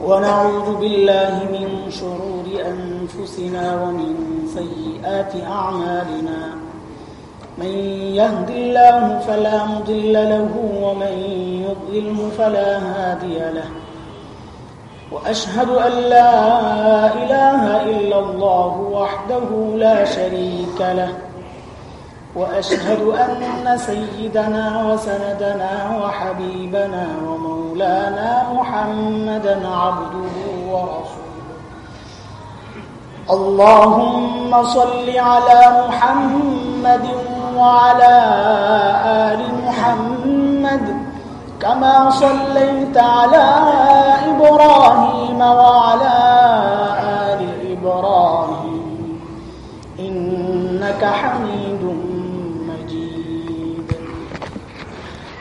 ونعوذ بالله من شرور أنفسنا ومن سيئات أعمالنا. من يهد الله فلا مضل له ومن يضلله فلا هادي له. وأشهد أن لا إله إلا الله وحده لا شريك له. وأشهد أن سيدنا وسندنا وحبيبنا ومولانا محمدا عبده ورسوله. اللهم صل على محمد وعلى آل محمد كما صليت على إبراهيم وعلى آل إبراهيم. إنك حميد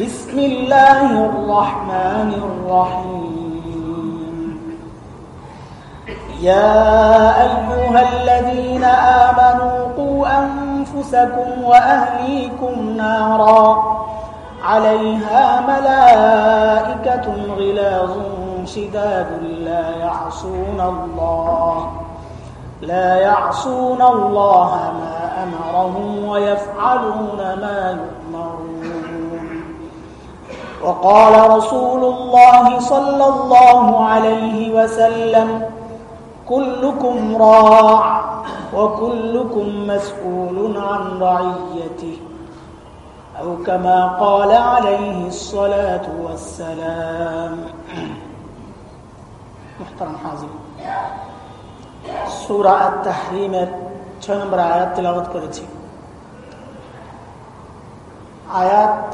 بسم الله الرحمن الرحيم. يا أيها الذين آمنوا قوا أنفسكم وأهليكم نارا. عليها ملائكة غلاظ شداد لا يعصون الله. لا يعصون الله ما أمرهم ويفعلون ما يؤمرون. وقال رسول الله صلى الله عليه وسلم كلكم راع وكلكم مسؤول عن رعيته أو كما قال عليه الصلاة والسلام محترم حاضر سورة التحريم ছয় নম্বর আয়াত তেলাওয়াত করেছি আয়াত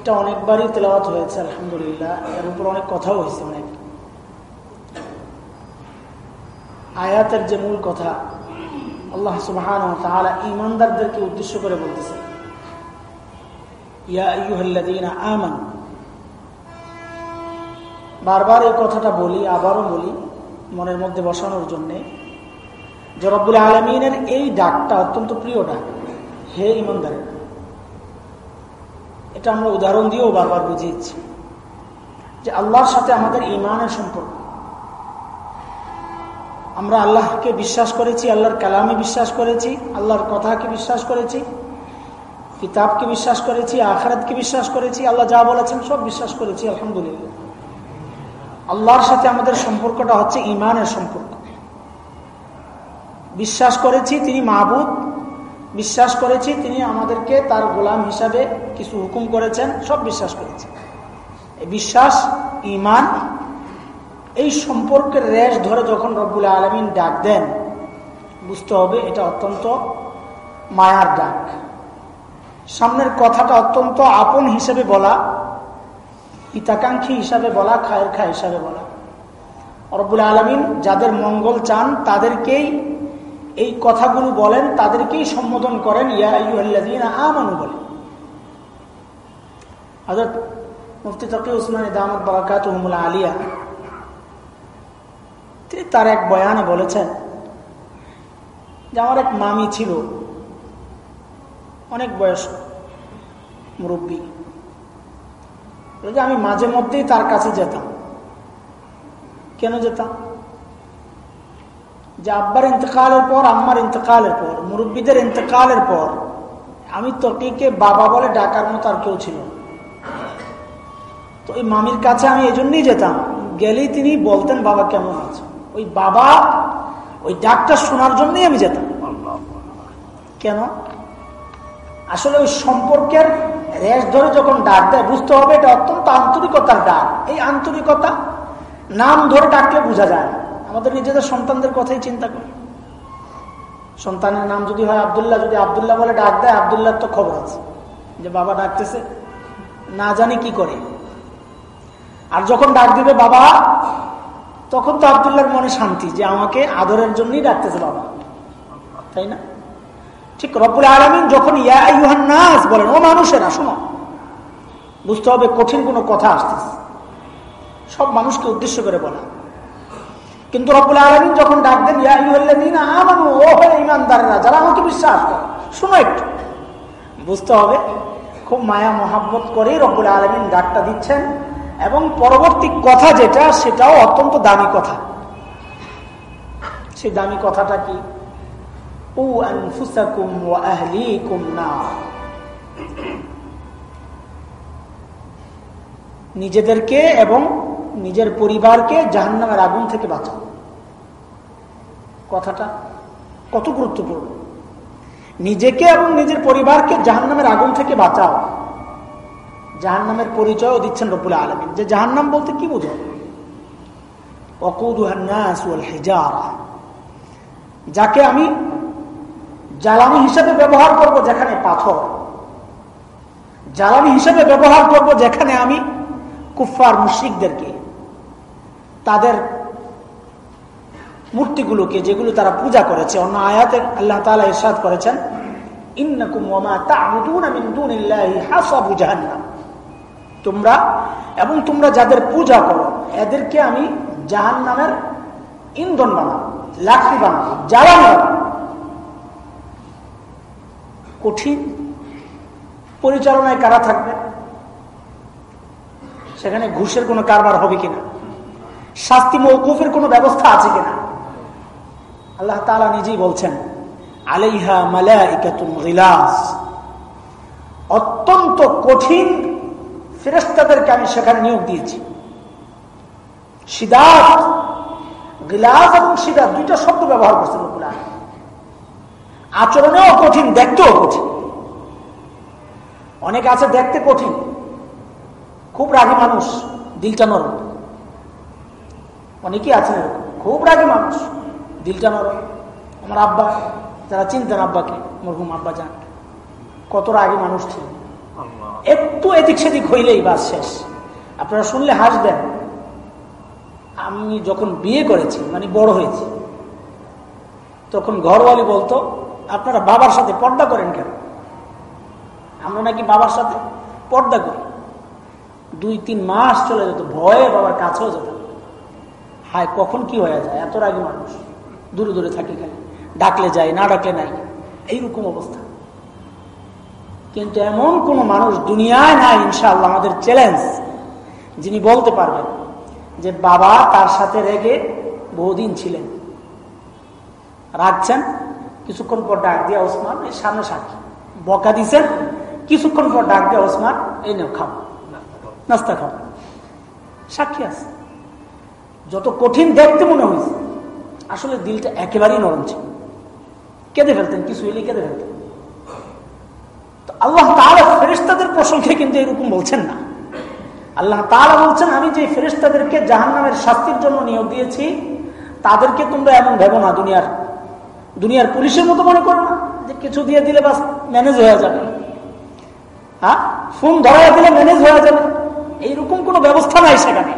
এটা অনেকবারই তেলাওয়াত হয়েছে, আলহামদুলিল্লাহ। এর উপর অনেক কথাও হয়েছে, অনেক। আয়াতের যে মূল কথা, আল্লাহ সুবহান ইমানদারদেরকে উদ্দেশ্য করে বলতেছে বারবার এই কথাটা বলি, আবারও বলি, মনের মধ্যে বসানোর জন্যে। যে রব্বুল আলমিনের এই ডাকটা অত্যন্ত প্রিয় ডাক, হে ইমানদারের এটা আমরা উদাহরণ দিয়েও বারবার বুঝিয়েছি যে আল্লাহর সাথে আমাদের ইমানের সম্পর্ক। আমরা আল্লাহকে বিশ্বাস করেছি, আল্লাহর কালামে বিশ্বাস করেছি, আল্লাহর কথাকে বিশ্বাস করেছি, কিতাবকে বিশ্বাস করেছি, আখারাতকে বিশ্বাস করেছি, আল্লাহ যা বলেছেন সব বিশ্বাস করেছি, আলহামদুলিল্লাহ। আল্লাহর সাথে আমাদের সম্পর্কটা হচ্ছে ইমানের সম্পর্ক। বিশ্বাস করেছি তিনি মাহবুদ বিশ্বাস করেছি, তিনি আমাদেরকে তার গোলাম হিসাবে কিছু হুকুম করেছেন, সব বিশ্বাস করেছি। বিশ্বাস ইমান এই সম্পর্কের রেশ ধরে যখন রব্বুল আলমিন ডাক দেন, বুঝতে হবে এটা অত্যন্ত মায়ার ডাক। সামনের কথাটা অত্যন্ত আপন হিসেবে বলা, হিতাকাঙ্ক্ষী হিসাবে বলা, খায়ের খা হিসাবে বলা। রব্বুল আলমিন যাদের মঙ্গল চান, তাদেরকেই এই কথাগুলো বলেন, তাদেরকেই সম্বোধন করেন, ইয়া আমানু বলে মুফতি তকি উসমান আলিয়া, তিনি তার এক বয়ানে বলেছেন যে, আমার এক মামি ছিল, অনেক বয়স মুরব্বী। আমি মাঝে মধ্যেই তার কাছে যেতাম। কেন যেতাম? যে আব্বার ইন্তকালের পর, আম্মার ইন্তকালের পর, মুরব্বীদের ইন্তকালের পর, আমি তকিকে বাবা বলে ডাকার মতো আর কেউ ছিল তো ওই মামির কাছে আমি এই জন্যই যেতাম, গেলেই তিনি বলতেন, বাবা কেমন আছে? ওই বাবা, ওই ডাকটা শোনার জন্যই আমি যেতাম। কেন? আসলে ওই সম্পর্কের রেশ ধরে যখন ডাক দেয়, বুঝতে হবে এটা অত্যন্ত আন্তরিকতার ডাক। এই আন্তরিকতা নাম ধরে ডাকলে বোঝা যায় না। আমাদের নিজেদের সন্তানদের কথাই চিন্তা করি। সন্তানের নাম যদি হয় আবদুল্লাহ, যদি আবদুল্লাহ বলে ডাক দেয় আবদুল্লাহ তো খবর আছে। যে বাবা ডাকতেছে, না জানি কি করে। আর যখন ডাক দিবে বাবা, তখন তো আবদুল্লাহর মনে শান্তি যে আমাকে আদরের জন্যই ডাকতেছে বাবা। তাই না? ঠিক রব্বুল আলমিন যখন নাস বলেন, ও মানুষেরা, শোনো, বুঝতে হবে কঠিন কোনো কথা আসতেছে। সব মানুষকে উদ্দেশ্য করে বলা। কিন্তু রব্বুল আলমিন যখন ডাক দেন, ইয়া আমানু, ও হয়ে ইমানদারেরা যারা আমাকে বিশ্বাস করে, শোনো একটু। বুঝতে হবে, খুব মায়া মহাব্বত করেই রব্বুল আলমিন ডাকটা দিচ্ছেন। এবং পরবর্তী কথা যেটা, সেটাও অত্যন্ত দামি কথা। সেই দামি কথাটা কি? নিজেদেরকে এবং নিজের পরিবারকে জাহান্নামের আগুন থেকে বাঁচাও। কথাটা কত গুরুত্বপূর্ণ। নিজেকে এবং নিজের পরিবারকে জাহান্নামের আগুন থেকে বাঁচাও। জাহান্নামের পরিচয়ও দিচ্ছেন রবুল আলমিন। যে জাহান্নাম বলতে কি বুঝো যাকে আমি জ্বালানি হিসেবে ব্যবহার করব যেখানে পাথর, জ্বালানি হিসেবে ব্যবহার করব যেখানে আমি কুফার মুশ্রিকদেরকে তাদের মূর্তিগুলোকে যেগুলো তারা পূজা করেছে, অন্য আয়াতে আল্লাহ তালা ইরশাদ করেছেন তোমরা এবং তোমরা যাদের পূজা করো, এদেরকে আমি জাহান নামের ইন্ধন বানাবো লাকড়ি বানাবো, জ্বালানি কঠিন পরিচালনায় কারা থাকবে? সেখানে ঘুষের কোনো কারবার হবে কিনা? শাস্তি মৌকুফের কোনো ব্যবস্থা আছে কিনা? আল্লাহ তালা নিজেই বলছেন, আলাইহা মালাইকাতুন গিলাস। অত্যন্ত কঠিন ফেরেস্তাদেরকে আমি সেখানে নিয়োগ দিয়েছি। সিদাত, গিলাস এবং সিদাত দুইটা শব্দ ব্যবহার করছেন আচরণেও কঠিন, দেখতেও কঠিন। অনেক আছে দেখতে কঠিন। খুব রাগী মানুষ, দিলটা নরম। অনেকেই আছেন এরকম খুব রাগী মানুষ। দিলটা নরম। আমার আব্বা যারা চিনতেন আব্বাকে মরহুম আব্বা যান কত রাগী মানুষ ছিল। একটু এদিক সেদিক হইলেই বাস শেষ। আপনারা শুনলে হাসবেন। আমি যখন বিয়ে করেছি মানে বড় হয়েছি তখন ঘরওয়ালি বলতো আপনারা বাবার সাথে পর্দা করেন কেন? আমরা নাকি বাবার সাথে পর্দা করি। দুই তিন মাস চলে যেত ভয়ে বাবার কাছেও যেত হায়, কখন কি হয়ে যায়? এত রাগে মানুষ। দূরে দূরে থাকে খালি। ডাকলে যায়, না ডাকলে নাই। এইরকম অবস্থা। কিন্তু এমন কোন মানুষ দুনিয়ায় নাই ইনশাল্লাহ আমাদের চ্যালেঞ্জ যিনি বলতে পারবেন যে, বাবা তার সাথে রেগে বহুদিন ছিলেন। রাখছেন কিছুক্ষণ পর ডাক দিয়া, ওসমান, এই সামনে সাক্ষী বকা দিছেন। কিছুক্ষণ পর ডাক দিয়া, ওসমান, এই নেও, খাও। নাস্তা খাও। সাক্ষী আছে। যত কঠিন দেখতে মনে হয়েছে, আসলে দিলটা একেবারেই নরম ছিল। কেঁদে ফেলতেন, কিছু এলে কেঁদে ফেলতেন। আল্লাহ তাহলে ফেরিস্তাদের প্রসঙ্গে কিন্তু এরকম বলছেন না। আল্লাহ তাহলে বলছেন, আমি যে ফেরিস্তাদেরকে জাহান নামের শাস্তির জন্য নিয়োগ দিয়েছি, তাদেরকে তোমরা এমন ভেবো না, দুনিয়ার দুনিয়ার পুলিশের মতো মনে করো না, যে কিছু দিয়ে দিলে বাস ম্যানেজ হয়ে যাবে। হ্যাঁ? ফোন ধরা দিলে ম্যানেজ হয়ে যাবে। এইরকম কোনো ব্যবস্থা নাই সেখানে।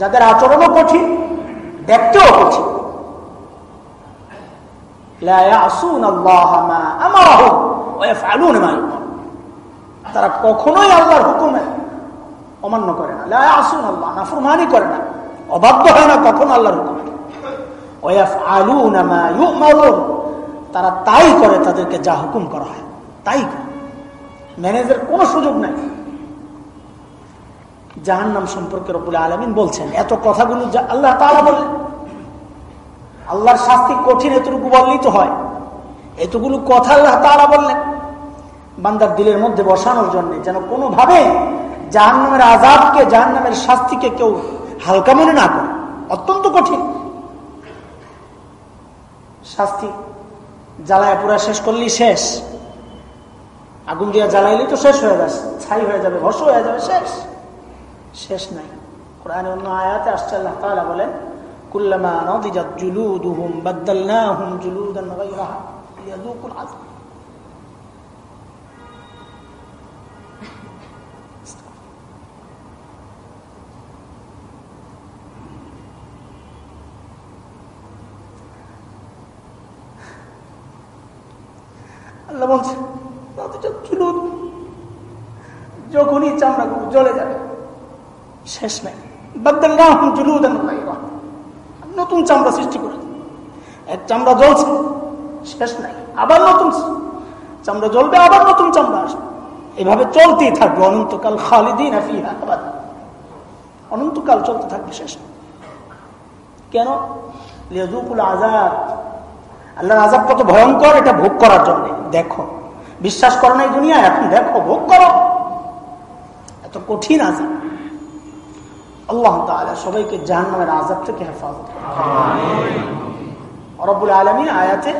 যাদের আচরণও কঠিন, দেখতেও কঠিন। তারা কখনোই আল্লাহর হুকুমে অমান্য করে না। লা আসুন আল্লাহ নাফরমানি করে না। অবাধ্য হয় না কখন আল্লাহর হুকুমে। তারা তাই করে তাদেরকে যা হুকুম করা হয়, তাই করে। ম্যানেজের কোনো সুযোগ নাই। জাহান নাম সম্পর্কে রবুল আলমিন বলছেন। এত কথাগুলো আল্লাহ তালা বললেন। আল্লাহর শাস্তি কঠিন এতটুকু বললেই তো হয়। এতগুলো কথা আল্লাহ তালা বললেন। বান্দার দিলের মধ্যে বসানোর জন্য যেন কোনোভাবে জাহান নামের আজাবকে জাহান নামের শাস্তিকে কেউ হালকা মনে না করে। অত্যন্ত কঠিন। শাস্তি জ্বালায় পুরা শেষ করলেই শেষ। আগুন দিয়া জ্বালাইলে তো শেষ হয়ে যাবে ছাই হয়ে যাবে ভস হয়ে যাবে, শেষ। শেষ নাই। কোরআনে অন্য আয়াতে আসছে, আল্লাহ তাআলা বলেন, কুল্লামা নদিজাত জুলুদুহুম বাদদালনাহুম জুলুদান গায়রাহা লিয়াযুকুল আযাব আল্লাহ বলছে যখনই চামড়াগুলো জ্বলে যাবে শেষ নাই নতুন চামড়া সৃষ্টি করে এক চামড়া জ্বলছে, শেষ নাই, আবার নতুন চামড়া জ্বলবে, আবার নতুন চামড়া আসবে। এভাবে চলতেই থাকবে, অনন্তকাল খালিদিন অনন্তকাল চলতে থাকবে শেষ। কেন? লেজুকুল আজাদ আল্লাহর আজাব কত ভয়ঙ্কর, এটা ভোগ করার জন্য। দেখো, বিশ্বাস করো না এই দুনিয়া এখন দেখো, ভোগ করো। এত কঠিন আজাব আল্লাহ সবাইকে জাহান্নামের আজাব থেকে হেফাজত রব্বুল আলামিন আয়াতে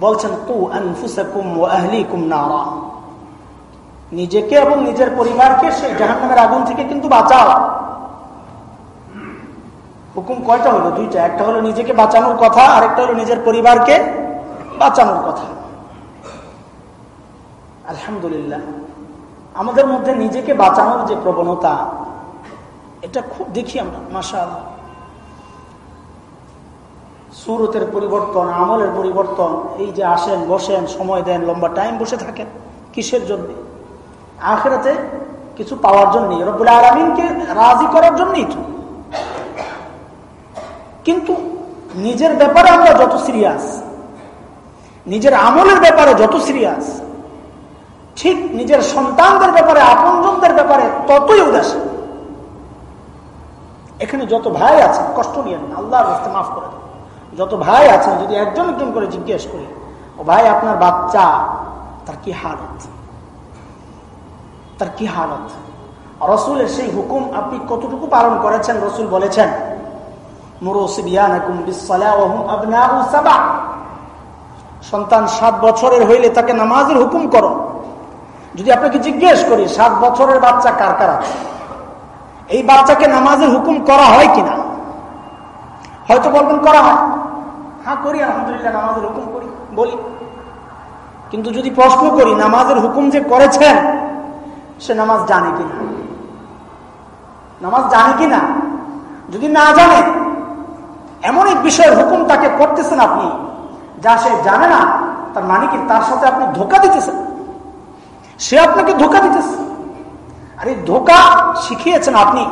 বলছেন কু আনফুসাকুম ওয়া আহলিকুম নারা। নিজেকে এবং নিজের পরিবারকে সেই জাহান্নামের আগুন থেকে কিন্তু বাঁচাও। হুকুম কয়টা হলো? দুইটা। একটা হলো নিজেকে বাঁচানোর কথা, আরেকটা হলো নিজের পরিবারকে বাঁচানোর কথা। আলহামদুলিল্লাহ, আমাদের মধ্যে নিজেকে বাঁচানোর যে প্রবণতা এটা খুব দেখি আমরা মাসা সুরতের পরিবর্তন, আমলের পরিবর্তন, এই যে আসেন, বসেন, সময় দেন, লম্বা টাইম বসে থাকেন, কিসের জন্য? আখেরাতে কিছু পাওয়ার জন্যই, রব্বুল আলমিনকে রাজি করার জন্যই তো। কিন্তু নিজের ব্যাপারে আমরা যত সিরিয়াস নিজের আমলের ব্যাপারে যত সিরিয়াস ঠিক নিজের সন্তানদের ব্যাপারে, আপনজনদের ব্যাপারে ততই উদাসীন। এখানে যত ভাই আছে, কষ্ট নিয়ে আল্লাহর রাস্তে মাফ করে দেন। যত ভাই আছেন যদি একজন একজন করে জিজ্ঞেস করি, ও ভাই, আপনার বাচ্চা, তার কি হালত? তার কি হালত? রসুলের সেই হুকুম আপনি কতটুকু পালন করেছেন? রসুল বলেছেন সন্তান সাত বছরের হইলে তাকে নামাজের হুকুম করো। যদি আপনাকে জিজ্ঞেস করি, সাত বছরের বাচ্চা কার কার আছে? এই বাচ্চাকে নামাজের হুকুম করা হয় কিনা? হয়তো বলবেন, করা হয়। হ্যাঁ করি, আলহামদুলিল্লাহ, নামাজের হুকুম করি, বলি। কিন্তু যদি প্রশ্ন করি, নামাজের হুকুম যে করেছেন সে নামাজ জানে কিনা? নামাজ জানে কিনা? যদি না জানে, এমন এক বিষয়ের হুকুম তাকে করতেছেন আপনি, যা সে জানে না, তার মানে কি তার সাথে আপনি ধোকা দিতেছেন? সে আপনাকে ধোকা দিতেছে। আর ধোকা শিখিয়েছেন আপনি।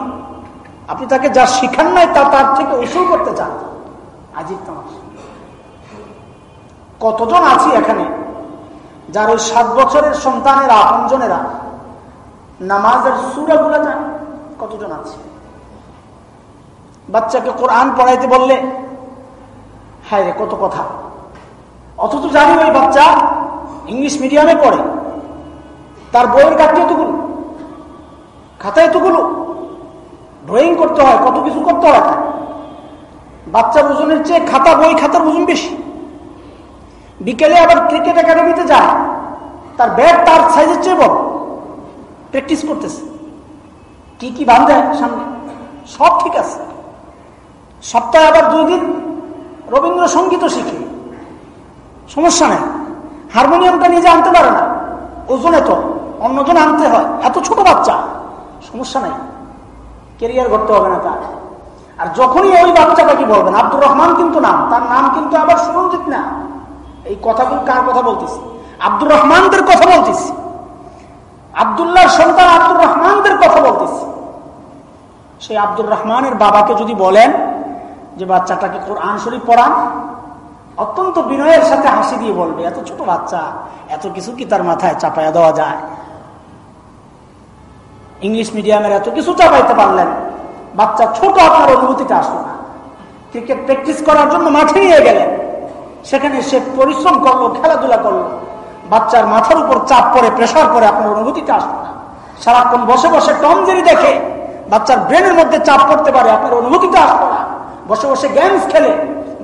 আপনি তাকে যা শিখান নাই তা তার থেকে উসুল করতে চান। আজিব তোমার কতজন আছি এখানে যার ওই সাত বছরের সন্তানের, আপনজনেরা নামাজের সুরাগুলা জানে? কতজন আছে? বাচ্চাকে কোরআন পড়াইতে বললে হ্যাঁ রে, কত কথা। অথচ জানি ওই বাচ্চা ইংলিশ মিডিয়ামে পড়ে। তার বইয়ের কাটতে এতগুলো। খাতা এতগুলো ড্রয়িং করতে হয়, কত কিছু করতে হয় বাচ্চার ওজনের চেয়ে খাতা, বই, খাতার ওজন বেশি। বিকেলে আবার ক্রিকেট একাডেমিতে যায়। তার ব্যাট তার সাইজের চেয়ে বড়। প্র্যাকটিস করতেছে। কি কি বান্ধে সামনে? সব ঠিক আছে। সপ্তাহে আবার দুই দিন রবীন্দ্রসঙ্গীতও শিখে। সমস্যা নেই। হারমোনিয়ামটা নিজে আনতে পারে না। ওজনে তো অন্যজন আনতে হয়। এত ছোট বাচ্চা। সমস্যা নাই। কেরিয়ার করতে হবে না তার। আর যখনই ওই বাচ্চাটা কি বলবেন? আব্দুর রহমান কিন্তু নাম, তার নাম কিন্তু আবার সুরঞ্জিত না। এই কথাগুলো কার কথা বলতেছি? আব্দুর রহমানদের কথা বলতেছি। আবদুল্লাহর সন্তান আব্দুর রহমানদের কথা বলতেছি। সেই আব্দুর রহমানের বাবাকে যদি বলেন যে বাচ্চাটাকে কোরআন শরীফ পড়ান, অত্যন্ত বিনয়ের সাথে হাসি দিয়ে বলবে, এত ছোট বাচ্চা, এত কিছু কি তার মাথায় চাপাইয়া দেওয়া যায়? ইংলিশ মিডিয়ামের এত কিছু চাপাইতে পারলেন। বাচ্চা ছোট আপনার অনুভূতিটা আসলো না। ক্রিকেট প্র্যাকটিস করার জন্য মাঠে নিয়ে গেলেন। সেখানে সে পরিশ্রম করল, খেলাধুলা করল। বাচ্চার মাথার উপর চাপ পরে প্রেশার পরে আপনার অনুভূতিটা আসলো না। সারাক্ষণ বসে বসে টমজেরি দেখে বাচ্চার ব্রেনের মধ্যে চাপ পড়তে পারে, আপনার অনুভূতিটা আসতো না। বসে বসে গেমস খেলে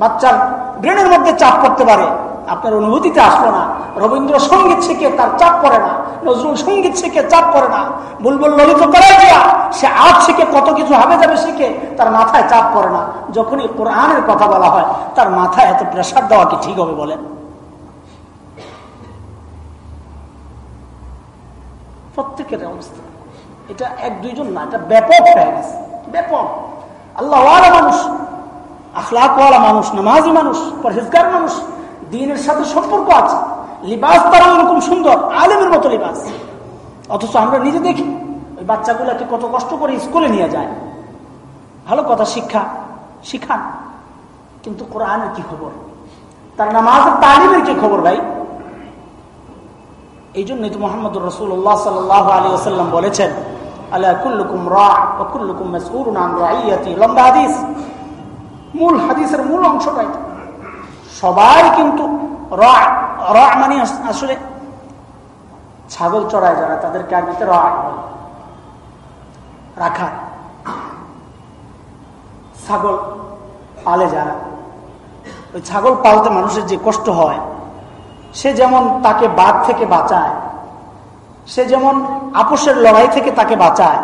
বাচ্চার ব্রেনের মধ্যে চাপ পড়তে পারে। আপনার অনুভূতিতে আসলো না। রবীন্দ্র সংগীত শিখে তার চাপ পড়ে না। নজরুল সংগীত শিখে চাপ পড়ে না। বুলবুল ললিত করাই দিয়া সে আজ শিখে কত কিছু হবে যাবে শিখে তার মাথায় চাপ পড়ে না। যখনই কোরআনের কথা বলা হয়, তার মাথায় এত প্রেশার দেওয়া কি ঠিক হবে বলেন? প্রত্যেকের অবস্থা। এটা এক দুইজন না, এটা ব্যাপক হয়ে গেছে। ব্যাপক। আল্লাহ মানুষ, আখলাকওয়ালা মানুষ, নামাজি মানুষ, পরহেজগার মানুষ দিনের সাথে সম্পর্ক আছে। লিবাস তারা ওরকম সুন্দর, আলেমের মতো লিবাস। অথচ আমরা নিজে দেখি, ওই বাচ্চাগুলোকে কত কষ্ট করে স্কুলে নিয়ে যায়। ভালো কথা, শিক্ষা, শিখান। কিন্তু কোরআনের কি খবর? তার নামাজের তালিমের কি খবর ভাই? এই জন্যই তো মোহাম্মদ রসুল্লাহ সাল্লাহ আলী আসাল্লাম বলেছেন মূল হাদিসের মূল অংশটা এটা। সবাই কিন্তু র মানে আসলে ছাগল চড়ায় যারা, তাদেরকে আরবিতে র রাখা। ছাগল পালে যারা, ওই ছাগল পালতে মানুষের যে কষ্ট হয়, সে যেমন তাকে বাঘ থেকে বাঁচায়, সে যেমন আপোষের লড়াই থেকে তাকে বাঁচায়,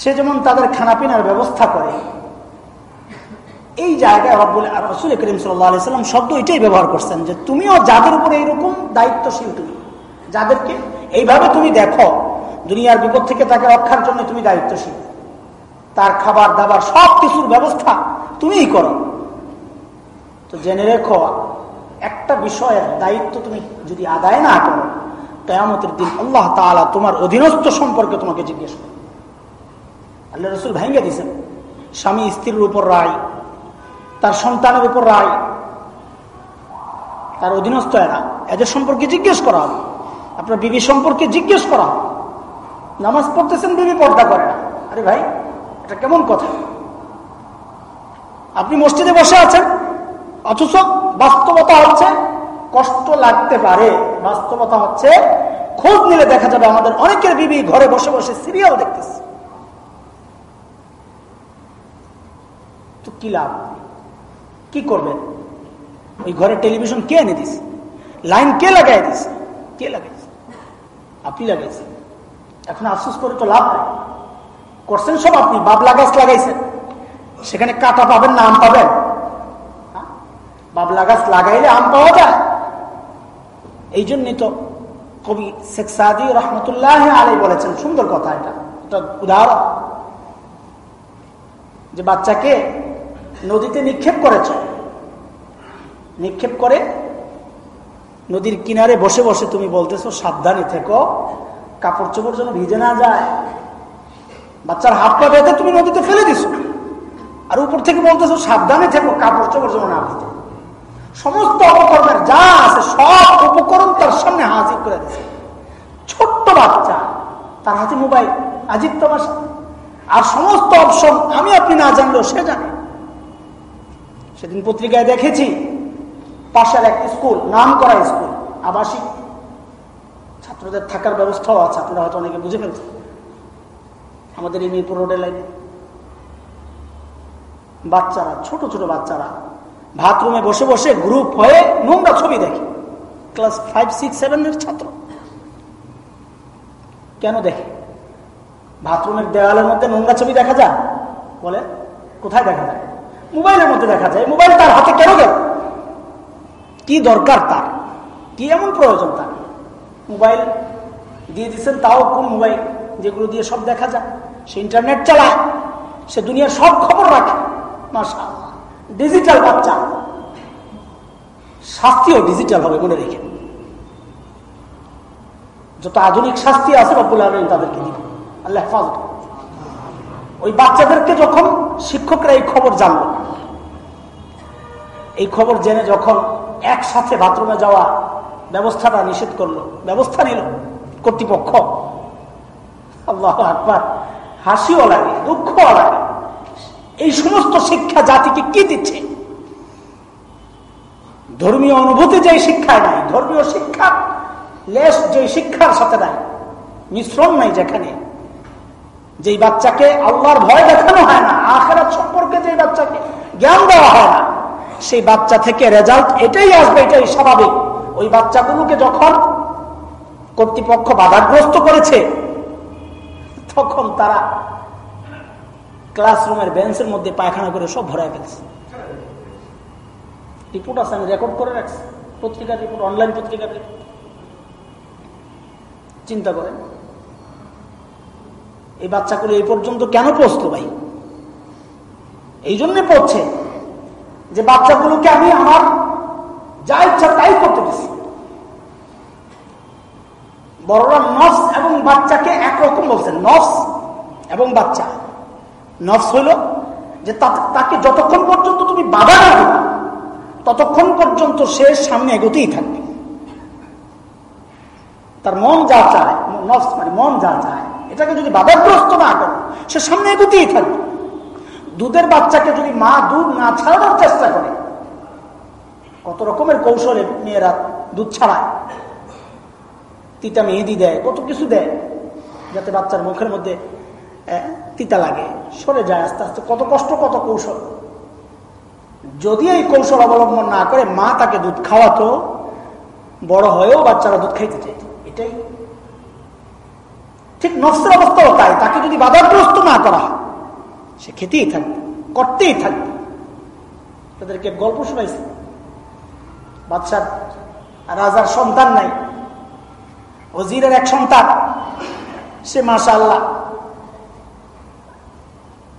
সে যেমন তাদের খানাপিনার ব্যবস্থা করে এই জায়গায় রব্বুল রসুল করিম সাল্লাম শব্দ এটাই ব্যবহার করছেন যে তুমিও যাদের উপরে এইরকম দায়িত্বশীল তুমি, যাদেরকে এইভাবে তুমি দেখো, দুনিয়ার বিপদ থেকে তাকে রক্ষার জন্য তুমি দায়িত্বশীল। তার খাবার, দাবার সব কিছুর ব্যবস্থা তুমিই করো। তো জেনে রেখো, একটা বিষয়ের দায়িত্ব তুমি যদি আদায় না করো, কেয়ামতের দিন আল্লাহ তালা তোমার অধীনস্থ সম্পর্কে তোমাকে জিজ্ঞেস করো আল্লাহ রসুল ভেঙে দিয়েছেন। স্বামী স্ত্রীর উপর রায় তার সন্তানের উপর রায়। তার অধীনস্থ এরা। এদের সম্পর্কে জিজ্ঞেস করা হবে। আপনার বিবি সম্পর্কে জিজ্ঞেস করা হবে। নামাজ পড়তেছেন, বিবি পর্দা করে না। আরে ভাই, এটা কেমন কথা? আপনি মসজিদে বসে আছেন, অথচ বাস্তবতা হচ্ছে কষ্ট লাগতে পারে। বাস্তবতা হচ্ছে খোঁজ নিলে দেখা যাবে আমাদের অনেকের বিবি ঘরে বসে বসে সিরিয়াল দেখতেছে। তো কি লাভ? কি করবেন ওই ঘরে টেলিভিশন কে এনে দিস লাইন কে লাগাই দিস কে লাগাইছে আপনি লাগাইছেন। এখন আফসোস করে তো লাভ নাই। করছেন সব আপনি। বাবলা গাছ লাগাইছেন। সেখানে কাটা পাবেন না আম পাবেন? হ্যাঁ? বাবলা গাছ লাগাইলে আম পাওয়া যায়। এই জন্যই তো কবি শেখ সাদি রহমতুল্লাহ আলাই বলেছেন, সুন্দর কথা এটা। এটা উদাহরণ। যে বাচ্চাকে নদীতে নিক্ষেপ করেছ নিক্ষেপ করে, নদীর কিনারে বসে বসে তুমি বলতেছো, সাবধানে থেকো কাপড় চোপড় যেন ভিজে না যায়। বাচ্চার হাত পা বেঁধে তুমি নদীতে ফেলে দিছো। আর উপর থেকে বলতেছো, সাবধানে থেকো কাপড় চোপড় যেন না ভিজে। সমস্ত অপকর্মের যা আছে সব উপকরণ তার সামনে হাজির করে দিচ্ছে ছোট্ট বাচ্চা, তার হাতে মোবাইল, আজিব তামাশা। আর সমস্ত অপশন আমি আপনি না জানলেও সে জানে। সেদিন পত্রিকায় দেখেছি, পাশের এক স্কুল নাম করা স্কুল, আবাসিক। ছাত্রদের থাকার ব্যবস্থাও আছে, আপনারা হয়তো অনেকে বুঝে ফেলছেন। আমাদের এই মিরপুর রোডের লাইনে। বাচ্চারা, ছোট ছোট বাচ্চারা, বাথরুমে বসে বসে গ্রুপ হয়ে নোংরা ছবি দেখে। ক্লাস ফাইভ, সিক্স, সেভেনের ছাত্র। কেন দেখে? বাথরুমের দেওয়ালের মধ্যে নোংরা ছবি দেখা যায়? বলে, কোথায় দেখা যায়? মোবাইলের মধ্যে দেখা যায়, মোবাইল তার হাতে কেন গেল কি দরকার তার? কি এমন প্রয়োজন তার? মোবাইল দিয়ে দিচ্ছেন তাও কোন মোবাইল? যেগুলো দিয়ে সব দেখা যায়। সে ইন্টারনেট চালায়, সে দুনিয়ার সব খবর রাখে। মাসা ডিজিটাল বাচ্চা। শাস্তিও ডিজিটাল হবে, মনে রেখে। যত আধুনিক শাস্তি আছে রব্বুল আলম তাদেরকে দিবে আল্লাহ হেফাজত ওই বাচ্চাদেরকে যখন শিক্ষকরা এই খবর জানল, এই খবর জেনে যখন একসাথে বাথরুমে যাওয়া ব্যবস্থাটা নিষেধ করল, ব্যবস্থা নিল কর্তৃপক্ষ। আল্লাহ আকবার, হাসিও লাগে, দুঃখও লাগে। এই সমস্ত শিক্ষা জাতিকে কি দিচ্ছে? ধর্মীয় অনুভূতি যে শিক্ষায় নাই ধর্মীয় শিক্ষা, লেশ যে শিক্ষার সাথে নাই মিশ্রণ নাই যেখানে। যেই বাচ্চাকে আল্লাহর ভয় দেখানো হয় না, আখেরাত সম্পর্কে যেই বাচ্চাকে জ্ঞান দেওয়া হয় না, সেই বাচ্চা থেকে রেজাল্ট এটাই আসবে, এটাই স্বাভাবিক। ওই বাচ্চাগুলোকে যখন কর্তৃপক্ষ বাধাগ্রস্ত করেছে, তখন তারা ক্লাসরুমের বেঞ্চের মধ্যে পায়খানা করে সব ভরায় ফেলছে। রিপোর্ট আছে, আমি রেকর্ড করে রাখছি। পত্রিকার রিপোর্ট অনলাইন রিপোর্ট চিন্তা করেন। এই বাচ্চাগুলো এই পর্যন্ত কেন পৌঁছতো ভাই? এই জন্য পড়ছে যে বাচ্চাগুলোকে আমি আমার যা ইচ্ছা তাই করতে দিচ্ছি বড়রা নফস এবং বাচ্চাকে একরকম বলছেন, নফস এবং বাচ্চা। নফস হইল যে তাকে যতক্ষণ পর্যন্ত তুমি বাধা না দেবে, ততক্ষণ পর্যন্ত সে সামনে এগোতেই থাকবে। তার মন যা চায়, নফস মানে মন যা চায়। এটাকে যদি বাধাগ্রস্ত না করে, সে সামনে এগোতেই থাকবে। দুধের বাচ্চাকে যদি মা দুধ না ছাড়ানোর চেষ্টা করে, কত রকমের কৌশলে মেয়েরা দুধ ছাড়ায়। তিতা মেহেদি দেয়, কত কিছু দেয়, যাতে বাচ্চার মুখের মধ্যে তিতা লাগে, সরে যায় আস্তে আস্তে। কত কষ্ট, কত কৌশল। যদি এই কৌশল অবলম্বন না করে মা তাকে দুধ খাওয়াতো, বড় হয়েও বাচ্চারা দুধ খাইতে চাইত। এটাই ঠিক নষ্টের অবস্থাও তাই। তাকে যদি বাধাগ্রস্ত না করা হয়, সে খেতেই থাকবে, করতেই থাকবে। তাদেরকে গল্প শোনাইছে। বাচ্চার রাজার সন্তান নাই। ওজিরের এক সন্তান। সে মাসা আল্লাহ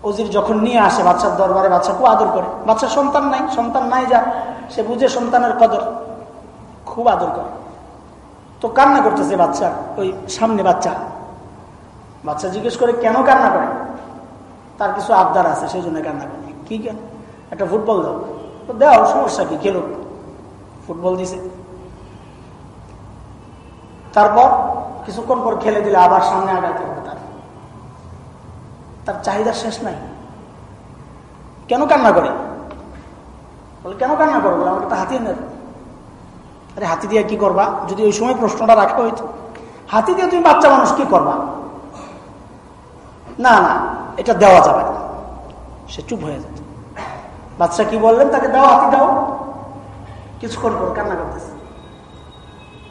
ওজির যখন নিয়ে আসে বাচ্চার দরবারে বাচ্চা খুব আদর করে। বাচ্চার সন্তান নাই সন্তান নাই যা, সে বুঝে সন্তানের কদর। খুব আদর করে। তো কান্না করতেছে বাচ্চা ওই সামনে বাচ্চা। বাচ্চা জিজ্ঞেস করে, কেন কান্না করে? তার কিছু আবদার আছে, সেই জন্য কান্না করে। কি কেন? একটা ফুটবল দাও। তো সমস্যা কি? খেলুক ফুটবল দিছে। তারপর কিছুক্ষণ পর খেলে দিলে আবার সামনে আগাইতে হবে তার। তার চাহিদা শেষ নাই। কেন কান্না করে? বলে, কেন কান্না করো? বলে, আমাকে তো হাতিয়ে নেবে আরে, হাতি দিয়ে কি করবা? যদি ওই সময় প্রশ্নটা রাখা হইতো। হাতি দিয়ে তুমি বাচ্চা মানুষ কি করবা? না না, এটা দেওয়া যাবে না। সে চুপ হয়ে যেত বাচ্চা কি বললেন? তাকে দাও, হাতি দাও। কিছুক্ষণ পর কান্না করতেছে।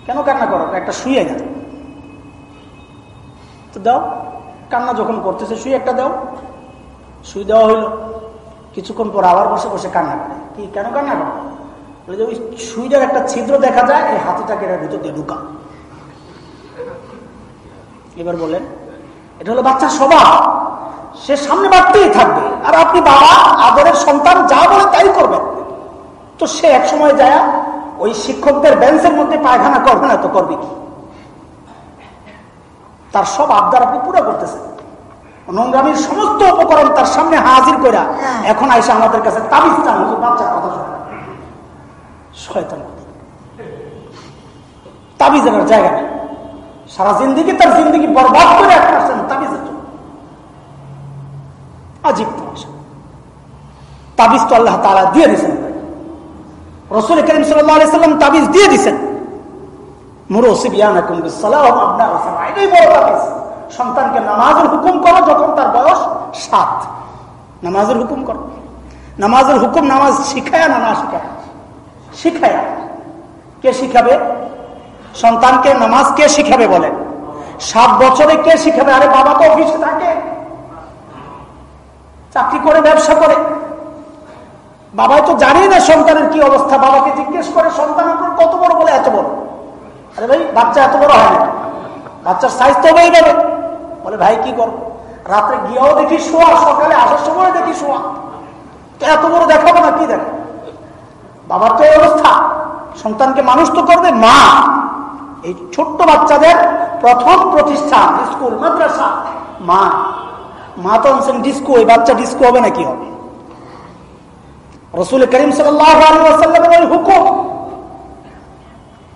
কেন কান্না করো? একটা শুয়ে গেল তো দাও। কান্না যখন করতেছে, শুয়ে একটা দাও। শুয়ে দেওয়া হইল। কিছুক্ষণ পর আবার বসে বসে কান্না করে। কি, কেন কান্না করে? যে ওই সুইটার একটা ছিদ্র দেখা যায়, এই হাতিটাকে এর ভিতর দিয়ে ঢুকা এবার বলেন এটা হলো বাচ্চার স্বভাব। সে সামনে বাড়তেই থাকবে। আর আপনি বাবা আদরের সন্তান যা বলে তাই করবেন। তো সে এক সময় যায় ওই শিক্ষকদের বেঞ্চের মধ্যে পায়খানা করবে না তো করবে কি? তার সব আবদার আপনি পুরো করতেছেন। নোংরামির সমস্ত উপকরণ তার সামনে হাজির করে এখন আইসা আমাদের কাছে তাবিজ চান বাচ্চার কথা শোনা শয়তান। তাবিজের জায়গা নেই। সারা জিন্দিগি তার জিন্দিগি বরবাদ করে একটা আসছেন। তাবিজ তো আল্লাহ দিয়ে রসুল করিম সাল্লাম তাবিজ দিয়ে সন্তানকে নামাজের হুকুম করো যখন তার বয়স সাত। নামাজের হুকুম করো। নামাজের হুকুম নামাজ শিখায় না না শিখায়? শিখায়। কে শিখাবে? সন্তানকে নামাজ কে শিখাবে বলেন? সাত বছরে কে শিখাবে? আরে বাবা তো অফিসে থাকে। চাকরি করে, ব্যবসা করে। বাবাই তো জানে না সন্তানের কি অবস্থা। বাবাকে জিজ্ঞেস করে, সন্তান আপনার কত বড় বলে এত বড়? আরে ভাই, বাচ্চা এত বড় হয় না। বাচ্চার সাইজ তো হয়ে যাবে বলে, ভাই, কি করব? রাত্রে গিয়েও দেখি শোয়া, সকালে আসার সময় দেখি শোয়া। তো এত বড় দেখাবো না, কি দেখো বাবার তো অবস্থা। সন্তানকে মানুষ তো করবে মা। এই ছোট্ট বাচ্চাদের প্রথম প্রতিষ্ঠান স্কুল, মাদ্রাসা। মা মা তো আনছেন ডিস্কো, এই বাচ্চা ডিস্কো হবে না কি হবে? রসুল করিম সাল্লামের হুকুম,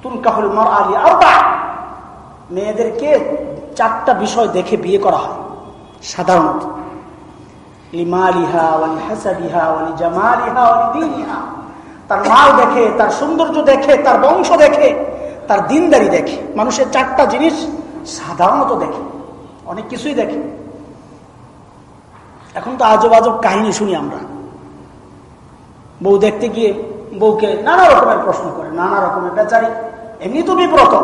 তুনকাহুল মর আলী আর মেয়েদেরকে চারটা বিষয় দেখে বিয়ে করা হয়, সাধারণত। তার মাল দেখে, তার সৌন্দর্য দেখে, তার বংশ দেখে। তার দিনদারি দেখে, মানুষের চারটা জিনিস সাধারণত দেখে, অনেক কিছুই দেখে। এখন তো আজব আজব কাহিনী শুনি আমরা। বউ দেখতে গিয়ে বউকে নানা রকমের প্রশ্ন করে, নানা রকমের বেচারি, এমনি তো বিব্রত।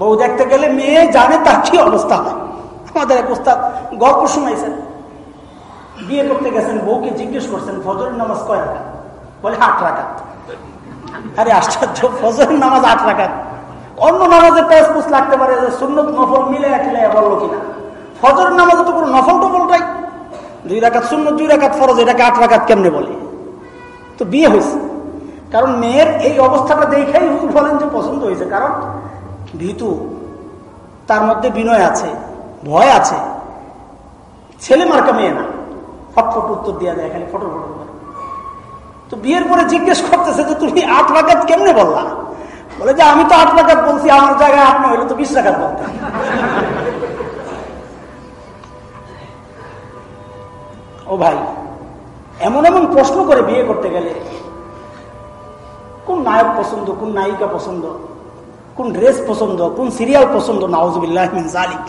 বউ দেখতে গেলে মেয়ে জানে তার কি অবস্থা হয়। আমাদের এক উস্তাদ গল্প শুনাইছেন। বিয়ে করতে গেছেন, বউকে জিজ্ঞেস করছেন, ফজরের নামাজ কয় রাখা বলে আট রাখা আরে আশ্চর্য, ফজরের নামাজ আট রাখা অন্য নামাজে পেস পুস লাগতে পারে যে সুন্নত, নফল মিলে একলে বলল কিনা? ফজরের নামাজে তো কোনো নফল টফলটাই দুই রাখাত শূন্য দুই রাখাত ফরজ, এটাকে আট রাখাত কেমনে বলে? তো বিয়ে হয়েছে। কারণ মেয়ের এই অবস্থাটা দেখেই হুজুর বলেন যে পছন্দ হয়েছে। কারণ ভীতু, তার মধ্যে বিনয় আছে, ভয় আছে। ছেলে মার্কা মেয়ে না। ফটফট উত্তর দিয়ে যায় খালি ফটো ফটো তো বিয়ের পরে জিজ্ঞেস করতেছে যে, তুমি আট রাখাত কেমনে বললা? বলে যে, আমি তো আট রাখাত বলছি, আমার জায়গায় আপনি হইলে তো বিশ রাখাত বলতেন ও ভাই, এমন এমন প্রশ্ন করে বিয়ে করতে গেলে কোন নায়ক পছন্দ, কোন নায়িকা পছন্দ, কোন ড্রেস পছন্দ, কোন সিরিয়াল পছন্দ নাওজবিল্লাহ জালিক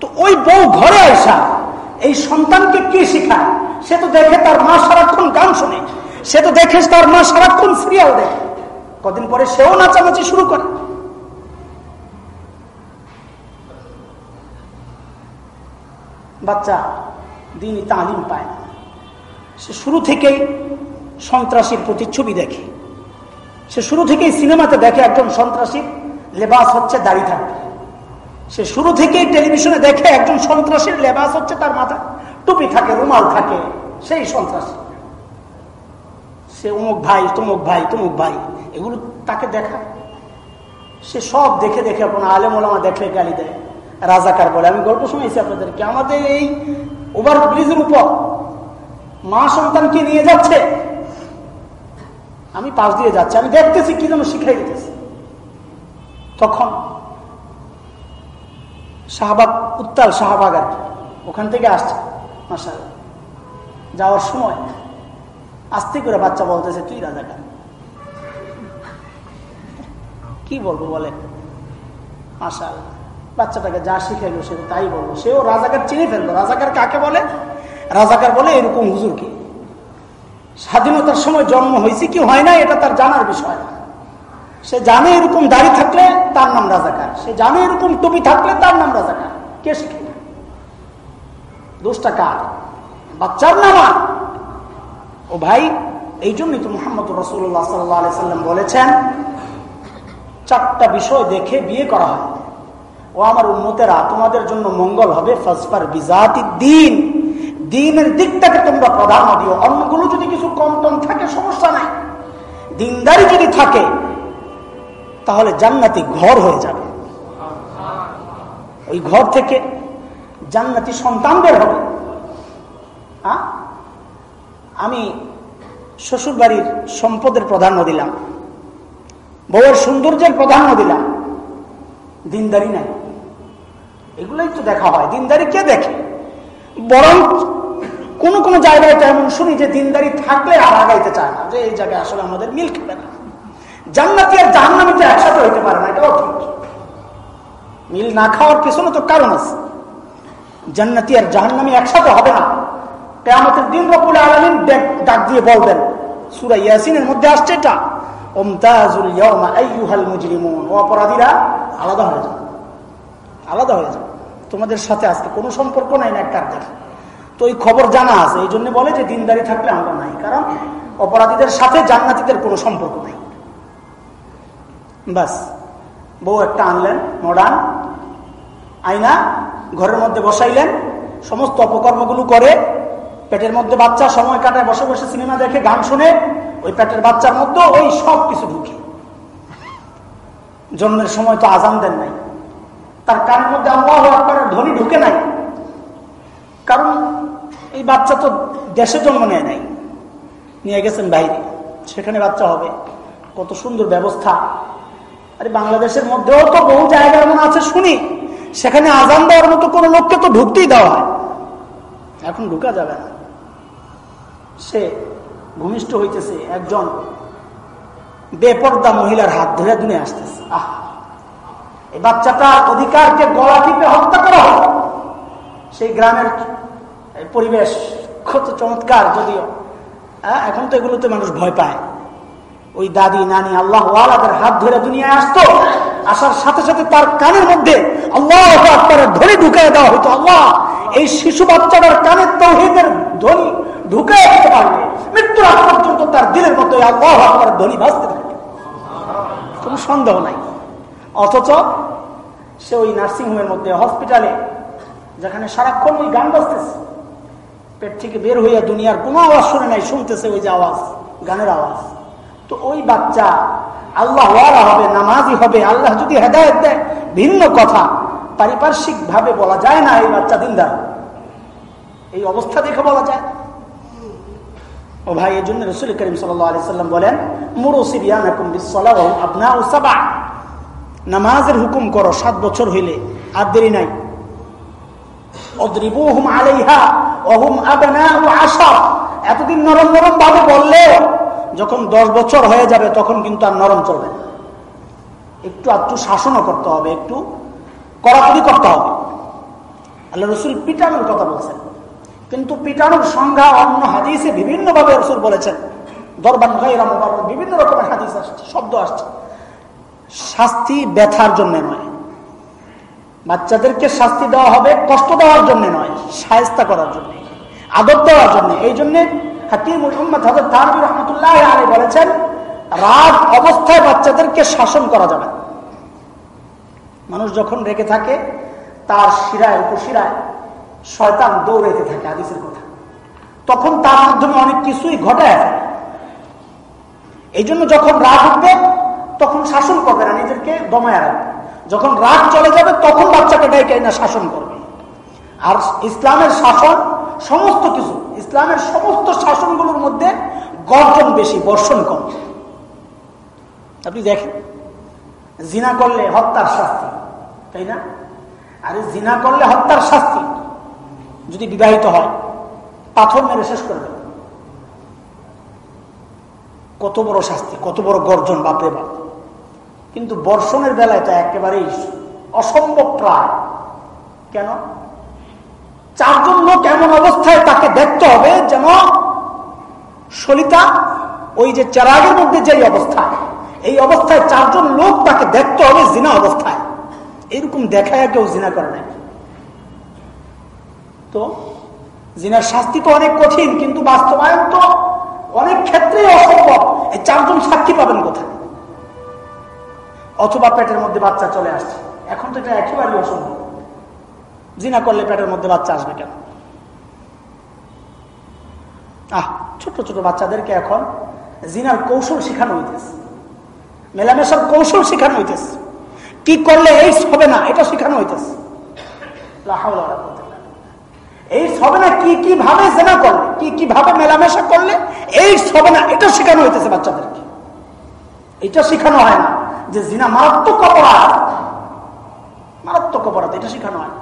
তো ওই বউ ঘরে আসা এই সন্তানকে কি শিখায়? সে তো দেখে তার মা সারাক্ষণ গান শোনে, সে তো দেখে তার মা সারাক্ষণ সিরিয়াল দেখে। কদিন পরে সেও নাচানাচি শুরু করে। বাচ্চা দিনই তালিম পায় না। সে শুরু থেকেই সন্ত্রাসীর প্রতিচ্ছবি দেখে। সে শুরু থেকেই সিনেমাতে দেখে একজন সন্ত্রাসীর লেবাস হচ্ছে দাড়ি থাকবে। সে শুরু থেকেই টেলিভিশনে দেখে একজন সন্ত্রাসীর লেবাস হচ্ছে তার মাথা, টুপি থাকে, রুমাল থাকে, সেই সন্ত্রাসী। সে, অমুক ভাই, তমুক ভাই তমুক ভাই। এগুলো তাকে দেখা। সে সব দেখে দেখে আপনার আলেম ওলামা দেখলে গালি দেয়। রাজাকার বলে। আমি গল্প শুনেছি আপনাদেরকে। আমাদের এই ওভার ব্রিজের উপর মা সন্তানকে নিয়ে যাচ্ছে। আমি পাশ দিয়ে যাচ্ছি। আমি দেখতেছি কি যেন শিখাই দিতেছি তখন শাহবাগ, উত্তাল শাহবাগ আর ওখান থেকে আসছে মাসাল যাওয়ার সময় আস্তে করে বাচ্চা বলতেছে, তুই রাজাকার। কি বলব বলে? মাসাল বাচ্চাটাকে যা শিখাইলো সে তাই বলব। সেও রাজাকার চিনে ফেলল রাজাকার কাকে বলে? রাজাকার বলে এরকম হুজুরকে। স্বাধীনতার সময় জন্ম হয়েছে কি হয় না এটা তার জানার বিষয় না। সে জানে এরকম দাড়ি থাকলে তার নাম রাজাকার। সে জানে এরকম টুপি থাকলে তার নাম রাজাকার। কে শিখে? দোষটা কার? বাচ্চার নামা ও ভাই, এই জন্যই তো মোহাম্মদ রসুল্লাহ সাল্লাহ সাল্লাম বলেছেন চারটা বিষয় দেখে বিয়ে করা হয়। ও আমার উন্নতেরা তোমাদের জন্য মঙ্গল হবে ফসফার বিজাতি দিন দিনের দিকটাকে তোমরা প্রাধান্য দিও। অন্যগুলো যদি কিছু কম টম থাকে, সমস্যা নাই। দিনদারি যদি থাকে, তাহলে জান্নাতি ঘর হয়ে যাবে। ওই ঘর থেকে জান্নাতি সন্তান বের হবে। আমি শ্বশুর বাড়ির সম্পদের প্রাধান্য দিলাম। বউয়ের সৌন্দর্যের প্রাধান্য দিলাম। দিনদারি নাই। এগুলোই তো দেখা হয়। দিনদারি কে দেখে? বরং কোন কোন জায়গায় তো এমন শুনি যে দিনদারি থাকলে আর আগাইতে চায় না, যে এই জায়গায় আসলে আমাদের মিল খেবে না। জান্নাতি আর জাহান্নামি তো একসাথে হইতে পারে না, এটাও ঠিক। মিল না খাওয়ার পেছনে তো কারণ আছে। জান্নাতি আর জাহান্নামি একসাথে হবে না। কেয়ামতের দিন রকুল আলমিন ডাক দিয়ে বলবেন, সুরা ইয়াসিনের মধ্যে আসছে এটা। ওমতাজুল ইয়াউমা আইয়ুহাল মুজরিমুন। অপরাধীরা, আলাদা হয়ে যাবে আলাদা হয়ে যাবে তোমাদের সাথে আজকে কোনো সম্পর্ক নাই না কারদের তো এই খবর জানা আছে। এই জন্য বলে যে দিনদারি থাকলে আমরা নাই। কারণ অপরাধীদের সাথে জান্নাতিদের কোনো সম্পর্ক নাই। বাস, বউ একটা আনলেন মডার্ন আয়না, ঘরের মধ্যে বসাইলেন, সমস্ত অপকর্মগুলো করে, পেটের মধ্যে বাচ্চা, সময় কাটায় বসে বসে সিনেমা দেখে, গান শুনে ওই পেটের বাচ্চার মধ্যে ওই সব কিছু ঢুকে। জন্মের সময় তো আজান দেন নাই। তার কানের মধ্যে আল্লাহ আকবরের ধ্বনি ঢুকে নাই। কারণ এই বাচ্চা তো দেশে জন্ম নেয় নাই। নিয়ে গেছেন বাইরে। সেখানে বাচ্চা হবে। কত সুন্দর ব্যবস্থা। আরে বাংলাদেশের মধ্যেও তো বহু জায়গা এমন আছে, শুনি। সেখানে আজান দেওয়ার মতো কোনো লোককে তো ঢুকতেই দেওয়া হয়। এখন ঢুকা যাবে না। সে ভূমিষ্ঠ হইতেছে একজন বেপর্দা মহিলার হাত ধরে দুনে আসতেছে। আহ! এই বাচ্চাটার অধিকারকে গলা টিপে হত্যা করা হয় সেই গ্রামের পরিবেশ কত চমৎকার যদিও। এখন তো এগুলোতে মানুষ ভয় পায়। ওই দাদি, নানি, আল্লাহ হাত ধরে দুনিয়ায় আসতো। আসার সাথে সাথে তার কানের মধ্যে আল্লাহ ধরে ঢুকাই দেওয়া হতো। আল্লাহ, এই শিশু বাচ্চাটার কানের তৌহিদের ধ্বনি ঢুকাই দিতে পারবে। মৃত্যুর আগ পর্যন্ত তার দিলের মতো আল্লাহ আপনার ধ্বনি ভাসতে থাকে। কোনো সন্দেহ নাই। অথচ সে ওই নার্সিংহোমের মধ্যে, হসপিটালে, যেখানে সারাক্ষণ ওই গান বাজতেছে, পেট থেকে বের হইয়া দুনিয়ার কোনো আওয়াজ শুনে নাই, শুনতেছে ওই যে আওয়াজ, গানের আওয়াজ। তো ওই বাচ্চা আল্লাহ হবে, নামাজি হবে, আল্লাহ যদি হেদায়ত দেয়, ভিন্ন কথা। পারিপার্শ্বিক ভাবে বলা যায় না এই বাচ্চা দিনদার। এই অবস্থা দেখে বলা যায়। ও ভাই, এই জন্য রসুল করিম সাল্লাম বলেন নামাজের হুকুম করো, সাত বছর হইলে, আর দেরি নাই। এতদিন নরম নরম ভাবে বললে, যখন দশ বছর হয়ে যাবে, তখন কিন্তু আর নরম চলবে না। একটু একটু শাসনও করতে হবে, একটু কড়াকড়ি করতে হবে। আল্লাহ রসুল পিটানোর কথা বলছেন। কিন্তু পিটানোর সংজ্ঞা অন্য হাদিসে বিভিন্ন ভাবে রসুল বলেছেন। দরবার বিভিন্ন রকমের হাদিস আসছে, শব্দ আসছে। শাস্তি ব্যথার জন্য নয়। বাচ্চাদেরকে শাস্তি দেওয়া হবে কষ্ট দেওয়ার জন্য নয় সায়স্তা করার জন্য আদর দেওয়ার জন্য। এই জন্য বলেছেন রাগ অবস্থায় বাচ্চাদেরকে শাসন করা যাবে মানুষ যখন রেখে থাকে, তার শিরায়, উপশিরায় শয়তান দৌড়াইতে থাকে আদিসের কথা। তখন তার মাধ্যমে অনেক কিছুই ঘটায় এই জন্য যখন রাগ উঠবে, তখন শাসন করবে না, নিজেকে দমায় রাখবে। যখন রাগ চলে যাবে, তখন বাচ্চাকে ডেকে না শাসন করবে। আর ইসলামের শাসন সমস্ত কিছু, ইসলামের সমস্ত শাসনগুলোর মধ্যে গর্জন বেশি, বর্ষণ কম। আপনি দেখেন, জিনা করলে হত্যার শাস্তি, তাই না? আরে জিনা করলে হত্যার শাস্তি। যদি বিবাহিত হয়, পাথর মেরে শেষ করবে কত বড় শাস্তি, কত বড় গর্জন বাপরে বাপ। কিন্তু বর্ষণের বেলায় তা একেবারেই অসম্ভব প্রায়। কেন? চারজন লোক এমন অবস্থায় তাকে দেখতে হবে যেন সলিতা ওই যে চেরাগের মধ্যে যে অবস্থা এই অবস্থায় চারজন লোক তাকে দেখতে হবে, জিনা অবস্থায়। এরকম দেখায় কেউ জিনা করে নাই। তো জিনার শাস্তি তো অনেক কঠিন, কিন্তু বাস্তবায়ন তো অনেক ক্ষেত্রে অসম্ভব। এই চারজন সাক্ষী পাবেন কোথায়? অথবা পেটের মধ্যে বাচ্চা চলে আসছে। এখন তো এটা একেবারেই অসম্ভব। জিনা করলে পেটের মধ্যে বাচ্চা আসবে কেন? আহ, ছোট ছোট বাচ্চাদেরকে এখন জিনার কৌশল শেখানো হইতেছে। মেলামেশার কৌশল শেখানো হইতেছে। কি করলে এই হবে না, এটা শেখানো হইতেছে। এই হবে না কি কি ভাবে জেনা করলে? কি কি ভাবে মেলামেশা করলে? এই হবে না এটা শেখানো হইতেছে বাচ্চাদেরকে। এটা শেখানো হয় না যে জিনা মারাত্মক অপরাধ। মারাত্মক অপরাধ, এটা শেখানো হয়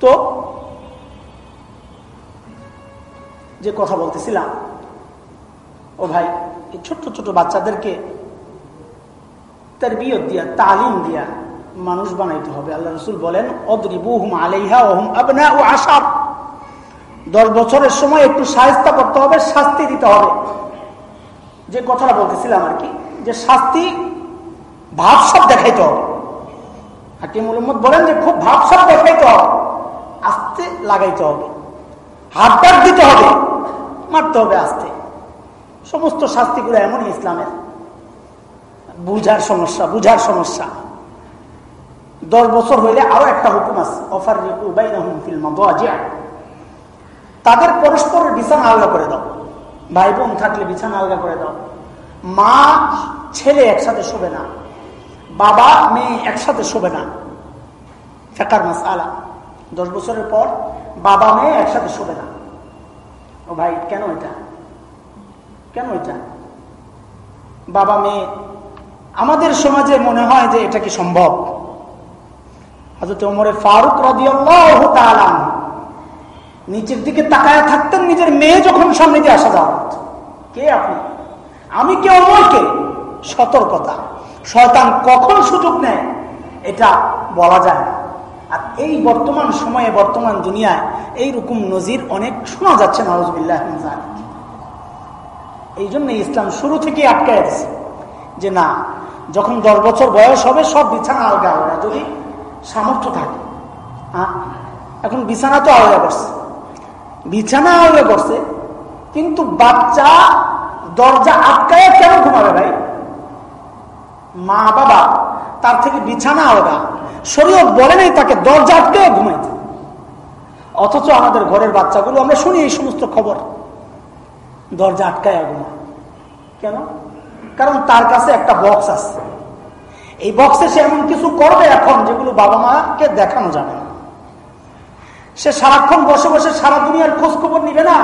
তো, যে কথা বলতেছিলাম, ও ভাই, এই ছোট্ট ছোট বাচ্চাদেরকে তার বিয়ত দিয়া, তালিম দিয়া মানুষ বানাইতে হবে। আল্লাহ রসুল বলেন, অদ্রিবুহুম আলাইহা ওহুম আবনা ও দশ বছরের সময় একটু সাহস্তা করতে হবে, শাস্তি দিতে হবে। যে কথাটা বলতেছিলাম আর কি, যে শাস্তি ভাবসাব দেখাইতে হবে। হাকিম মোহাম্মদ বলেন যে খুব ভাবসাব দেখাইতে হবে, আস্তে লাগাইতে হবে। হাত ডাক দিতে হবে, মারতে হবে আস্তে। সমস্ত শাস্তিগুলো এমনই ইসলামের। বুঝার সমস্যা বুঝার সমস্যা। দশ বছর হইলে আরও একটা হুকুম আছে। অফার তাদের পরস্পরের বিছানা আলগা করে দাও। ভাই বোন থাকলে বিছানা আলগা করে দাও। মা, ছেলে একসাথে শোবে না। বাবা, মেয়ে একসাথে শোবে না। ফেকার মাস আলা দশ বছরের পর বাবা, মেয়ে একসাথে শোবে না। ও ভাই, কেন এটা? কেন এটা? বাবা, মেয়ে, আমাদের সমাজে মনে হয় যে এটা কি সম্ভব? হজরত ওমরে ফারুক রদিয়াল্লাহ নিচের দিকে তাকায় থাকতেন, নিজের মেয়ে যখন সামনে দিয়ে আসা যাওয়া কে আপনি? আমি কে অমরকে সতর্কতা। শয়তান কখন সুযোগ নেয়, এটা বলা যায় না। আর এই বর্তমান সময়ে, বর্তমান দুনিয়ায় এই রকম নজির অনেক শোনা যাচ্ছে নওয়াজবিল্লাহ এই জন্য ইসলাম শুরু থেকে আটকে দিচ্ছে যে না, যখন দশ বছর বয়স হবে, সব বিছানা আলগা হবে। যদি সামর্থ্য থাকে। এখন বিছানা তো আলাদা করছে। বিছানা আলাদা করছে, কিন্তু বাচ্চা দরজা আটকায় কেন ঘুমাবে ভাই? মা বাবা, তার থেকে বিছানা আলাদা। শরীর বলে নেই তাকে দরজা আটকায় ঘুমাইতে। অথচ আমাদের ঘরের বাচ্চাগুলো, আমরা শুনি এই সমস্ত খবর। দরজা আটকায় ঘুমা কেন? কারণ তার কাছে একটা বক্স আছে। এই বক্সে সে এমন কিছু করবে এখন যেগুলো বাবা মাকে দেখানো যাবে না। সে সারাক্ষণ বসে বসে সারা দুনিয়ার খোঁজ খবর নিবে না।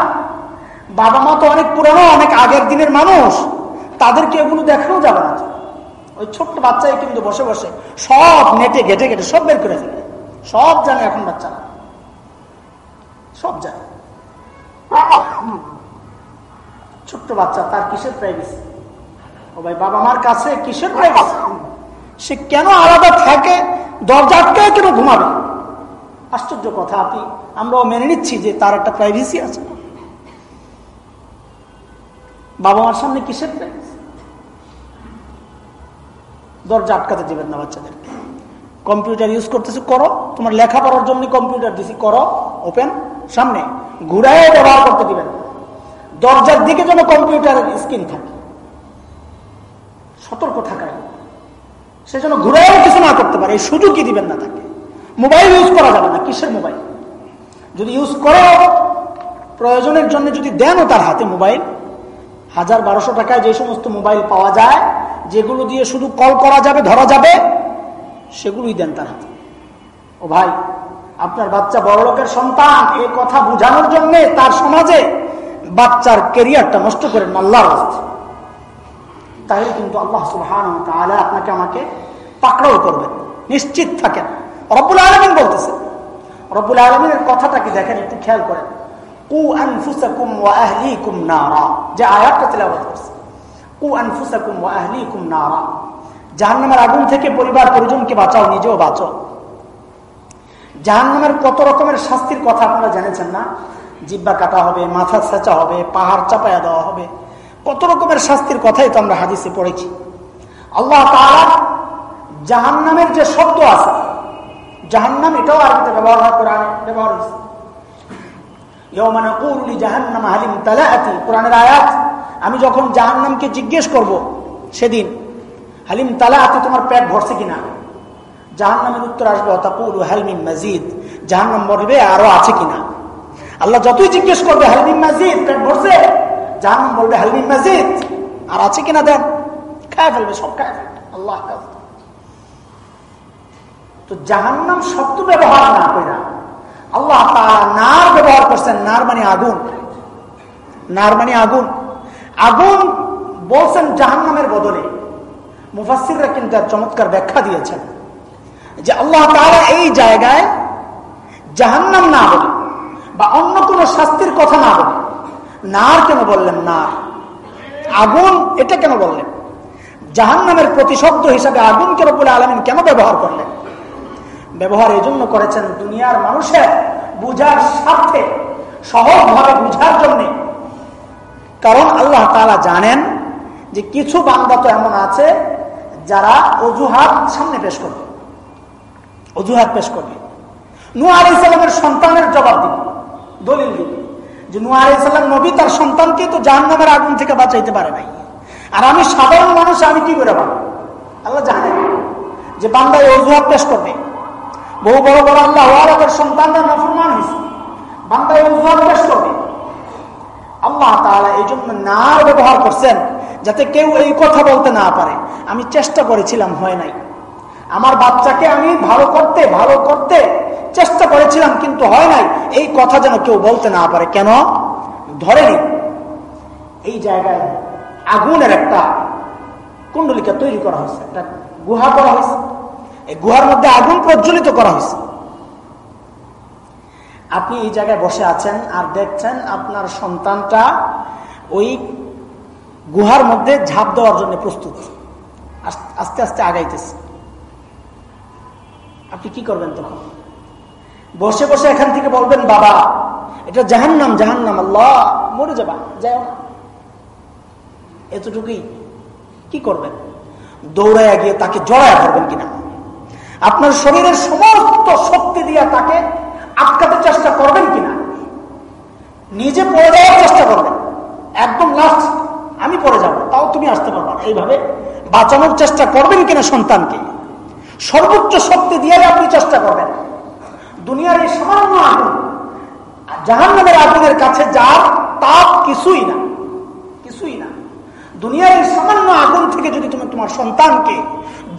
বাবা মা তো অনেক পুরানো, অনেক আগের দিনের মানুষ। তাদেরকে এগুলো দেখানো যাবে না। ওই ছোট্ট বাচ্চাই কিন্তু বসে বসে সব নেটে, ঘেটে ঘেটে সব বের করে ফেলে। সব জানে এখন বাচ্চারা। সব জানে। ছোট্ট বাচ্চা, তার কিসের প্রাইভেসি ও ভাই, বাবা মার কাছে কিসের প্রাইভেসি সে কেন আলাদা থাকে? দরজা কেন ঘুমাবে? আশ্চর্য কথা, আপনি, আমরাও মেনে নিচ্ছি যে তার একটা প্রাইভেসি আছে। বাবা মার সামনে কিসের প্রাইভেসি দরজা আটকাতে দেবেন না বাচ্চাদেরকে। কম্পিউটার ইউজ করতেছে, করো। তোমার লেখাপড়ার জন্য কম্পিউটার দিছি, করো। ওপেন সামনে। ঘুরায় ব্যবহার করতে দিবেন দরজার দিকে যেন কম্পিউটারের স্ক্রিন থাকে। সতর্ক থাকায় সে যেন ঘুরাইও কিছু না করতে পারে, এই সুযোগই দিবেন না তাকে। মোবাইল ইউজ করা যাবে না, কিসের মোবাইল? যদি ইউজ করো প্রয়োজনের জন্য যদি দেনও তার হাতে মোবাইল, হাজার বারোশো টাকায় যে সমস্ত মোবাইল পাওয়া যায়, যেগুলো দিয়ে শুধু কল করা যাবে, ধরা যাবে, সেগুলোই দেন তার হাতে। ও ভাই, আপনার বাচ্চা বড় লোকের সন্তান এই কথা বুঝানোর জন্য তার সমাজে বাচ্চার কেরিয়ারটা নষ্ট করেন আল্লাহর তাহলে কিন্তু আল্লাহ সুহান আপনাকে আমাকে পাকড়াও করবেন। নিশ্চিত থাকেন। রব্বুল আলমিন বলতেছে, রব্বুল আলমিনের কথাটাকে দেখেন একটু খেয়াল করেন। জাহান্নামের আগুন থেকে পরিবার পরিজনকে বাঁচাও, নিজেও জাহান্নামের কত রকমের শাস্তির কথা আপনারা জেনেছেন না? জিব্বা কাটা হবে, মাথা ছেঁচা হবে, পাহাড় চাপায়া দেওয়া হবে কত রকমের শাস্তির কথাই তো আমরা হাদিসে পড়েছি। আল্লাহ জাহান্নামের যে শব্দ আছে, জাহান্নাম এটাও আরবিতে ব্যবহার হয় ব্যবহার হয়েছে। জাহান্নাম হালিম আয়াত, আমি যখন জাহান্নামকে জিজ্ঞেস করব সেদিন, হালিম তালাহাতি তোমার পেট ভরছে কিনা? জাহান্নামের উত্তর আসবে, অতাকুল হালমিন মাজিদ, জাহান্নাম বলবে আরও আছে কিনা? আল্লাহ যতই জিজ্ঞেস করবে হালমিন মাজিদ, পেট ভরছে? জাহান্নাম বলবে হালমিন মাজিদ। আর আছে কিনা দেন? খায় ফেলবে, সব খায় ফেলবে। আল্লাহ তো জাহান্নাম শব্দ ব্যবহার না করে আল্লাহ নার ব্যবহার করছেন, নার মানে আগুন। নার মানে আগুন। আগুন বলছেন জাহান্নামের বদলে। মুফাসিররা কিন্তু চমৎকার ব্যাখ্যা দিয়েছেন যে আল্লাহ তারা এই জায়গায় জাহান্নাম না বলে বা অন্য কোন শাস্তির কথা না বলে নার কেন বললেন নার? আগুন, এটা কেন বললেন? জাহান্নামের প্রতিশব্দ হিসাবে আগুন কেন বলে আলমিন কেন ব্যবহার করলেন? ব্যবহার এই জন্য করেছেন দুনিয়ার মানুষের বুঝার স্বার্থে, সহজভাবে বুঝার জন্যে। কারণ আল্লাহ তালা জানেন যে কিছু বান্দা তো এমন আছে যারা অজুহাত সামনে পেশ করবে। অজুহাত পেশ করবে। নুয়া আলি সাল্লামের সন্তানের জবাব দিবে দলিল দিবে যে নুয়া আলি নবী তার সন্তানকে তো জাহান নামের আগুন থেকে বাঁচাইতে পারে নাই। আর আমি সাধারণ মানুষ আমি কি করে পাবো আল্লাহ জানেন যে বান্দায় অজুহাত পেশ করবে। বহু বড় বড় আল্লাহ আল্লাহর সন্তানরা নফরমান হয়েছে। বান্দায় অজুহাত পেশ করবে। আল্লাহ তাহলে এই জন্য না ব্যবহার করছেন যাতে কেউ এই কথা বলতে না পারে। আমি চেষ্টা করেছিলাম, হয় নাই। আমার বাচ্চাকে আমি ভালো করতে ভালো করতে চেষ্টা করেছিলাম, কিন্তু হয় নাই। এই কথা যেন কেউ বলতে না পারে। কেন? ধরেনি। এই জায়গায় আগুনের একটা কুণ্ডলিকা তৈরি করা হয়েছে, একটা গুহা করা হয়েছে। এই গুহার মধ্যে আগুন প্রজ্বলিত করা হয়েছে। আপনি এই জায়গায় বসে আছেন আর দেখছেন আপনার সন্তানটা ওই গুহার মধ্যে ঝাঁপ দেওয়ার জন্য প্রস্তুত। আস্তে আস্তে আগাইতেছে। আপনি কি করবেন তখন? বসে বসে এখান থেকে বলবেন, বাবা, এটা জাহান্নাম জাহান্নাম, আল্লাহ, মরে যাবা যাও না। এতটুকুই কি করবেন? দৌড়ায় গিয়ে তাকে জড়ায় ধরবেন কিনা? আপনার শরীরের সমস্ত শক্তি দিয়ে তাকে আটকাতে চেষ্টা করবেন কিনা? নিজে পড়ে যাওয়ার চেষ্টা করবেন। একদম লাস্ট আমি পড়ে যাব, তাও তুমি আসতে পারবা এইভাবে বাঁচানোর চেষ্টা করবেন কিনা সন্তানকে? সর্বোচ্চ শক্তি দিয়ে আপনি চেষ্টা করবেন। দুনিয়ার এই সামান্য আগুন জাহান্নামের আগুনের কাছে যার তাপ কিছুই না কিছুই না। দুনিয়ার এই সামান্য আগুন থেকে যদি তুমি তোমার সন্তানকে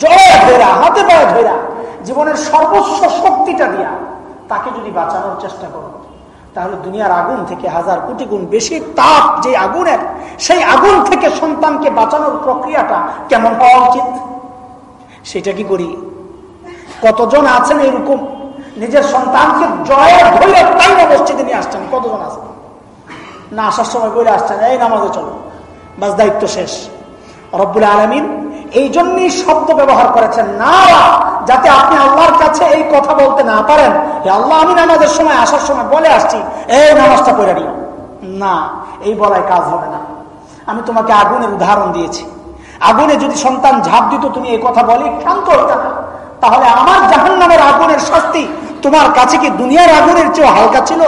জড়ে ধরা হাতে পায়ে ধরা, জীবনের সর্বস্ব শক্তিটা দিয়া তাকে যদি বাঁচানোর চেষ্টা করো, তাহলে দুনিয়ার আগুন থেকে হাজার কোটি গুণ বেশি তাপ যে আগুনের, সেই আগুন থেকে সন্তানকে বাঁচানোর প্রক্রিয়াটা কেমন হওয়া উচিত? সেটা কি করি? কতজন আছেন এরকম? নিজের সন্তানকে জয় ধরে না মসজিদে নিয়ে আসছেন। কতজন আছেন? না, আসার সময় বলে আসছেন, এই নামাজে চলো। বাস দায়িত্ব শেষ। রব্বুল আলমিন এই জন্যই শব্দ ব্যবহার করেছেন, না, যাতে আপনি আল্লাহর কাছে এই কথা বলতে না পারেন। আল্লাহ, আমি নামাজের সময় আসার সময় বলে আসছি, এই নামাজটা পড়ে নিও। না, এই বলায় কাজ হবে না। আমি তোমাকে আগুনের উদাহরণ দিয়েছি। আগুনে যদি সন্তান ঝাঁপ দিত, তুমি এই কথা বলি ক্ষান্ত হইতে না। তাহলে আমার জাহান নামের আগুনের শাস্তি তোমার কাছে কি দুনিয়ার আগুনের চেয়ে হালকা ছিল?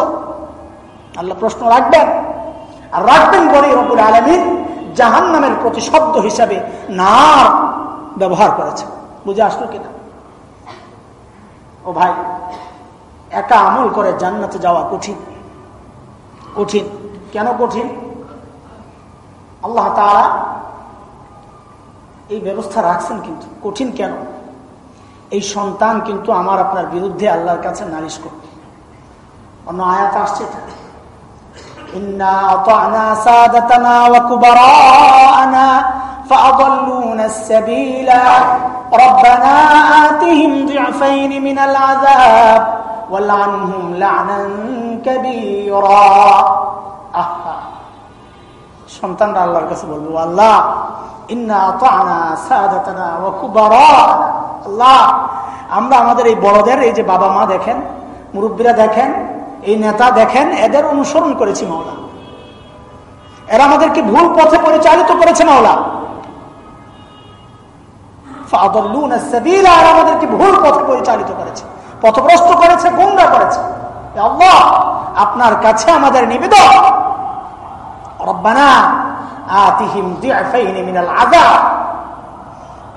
আল্লাহ প্রশ্ন রাখবেন। আর রাখবেন বলে রবুল আলমিন জাহান নামের প্রতিশব্দ হিসাবে নার ব্যবহার করেছে বুঝে আসলো কিনা? ও ভাই, একা আমল করে জান্নাতে যাওয়া কঠিন। কঠিন। কেন কঠিন? আল্লাহ তারা এই ব্যবস্থা রাখছেন কিন্তু। কঠিন কেন? এই সন্তান কিন্তু আমার আপনার বিরুদ্ধে আল্লাহর কাছে নালিশ করবে অন্য আয়াত আসছে এটা إنا أطعنا سادتنا وكبراءنا فأضلونا السبيل ربنا آتهم ضعفين من العذاب والعنهم لعنا كبيرا আহা সন্তানরা আল্লাহর কাছে বলবো আল্লাহ ইন্না আতানা সাদাতানা ওয়া কুবারানা আল্লাহ, আমরা আমাদের এই বড়দের, এই যে বাবা মা দেখেন, মুরব্বীরা দেখেন, এই নেতা দেখেন, এদের অনুসরণ করেছি মাওলা। এরা আমাদেরকে ভুল পথে পরিচালিত করেছে মাওলা।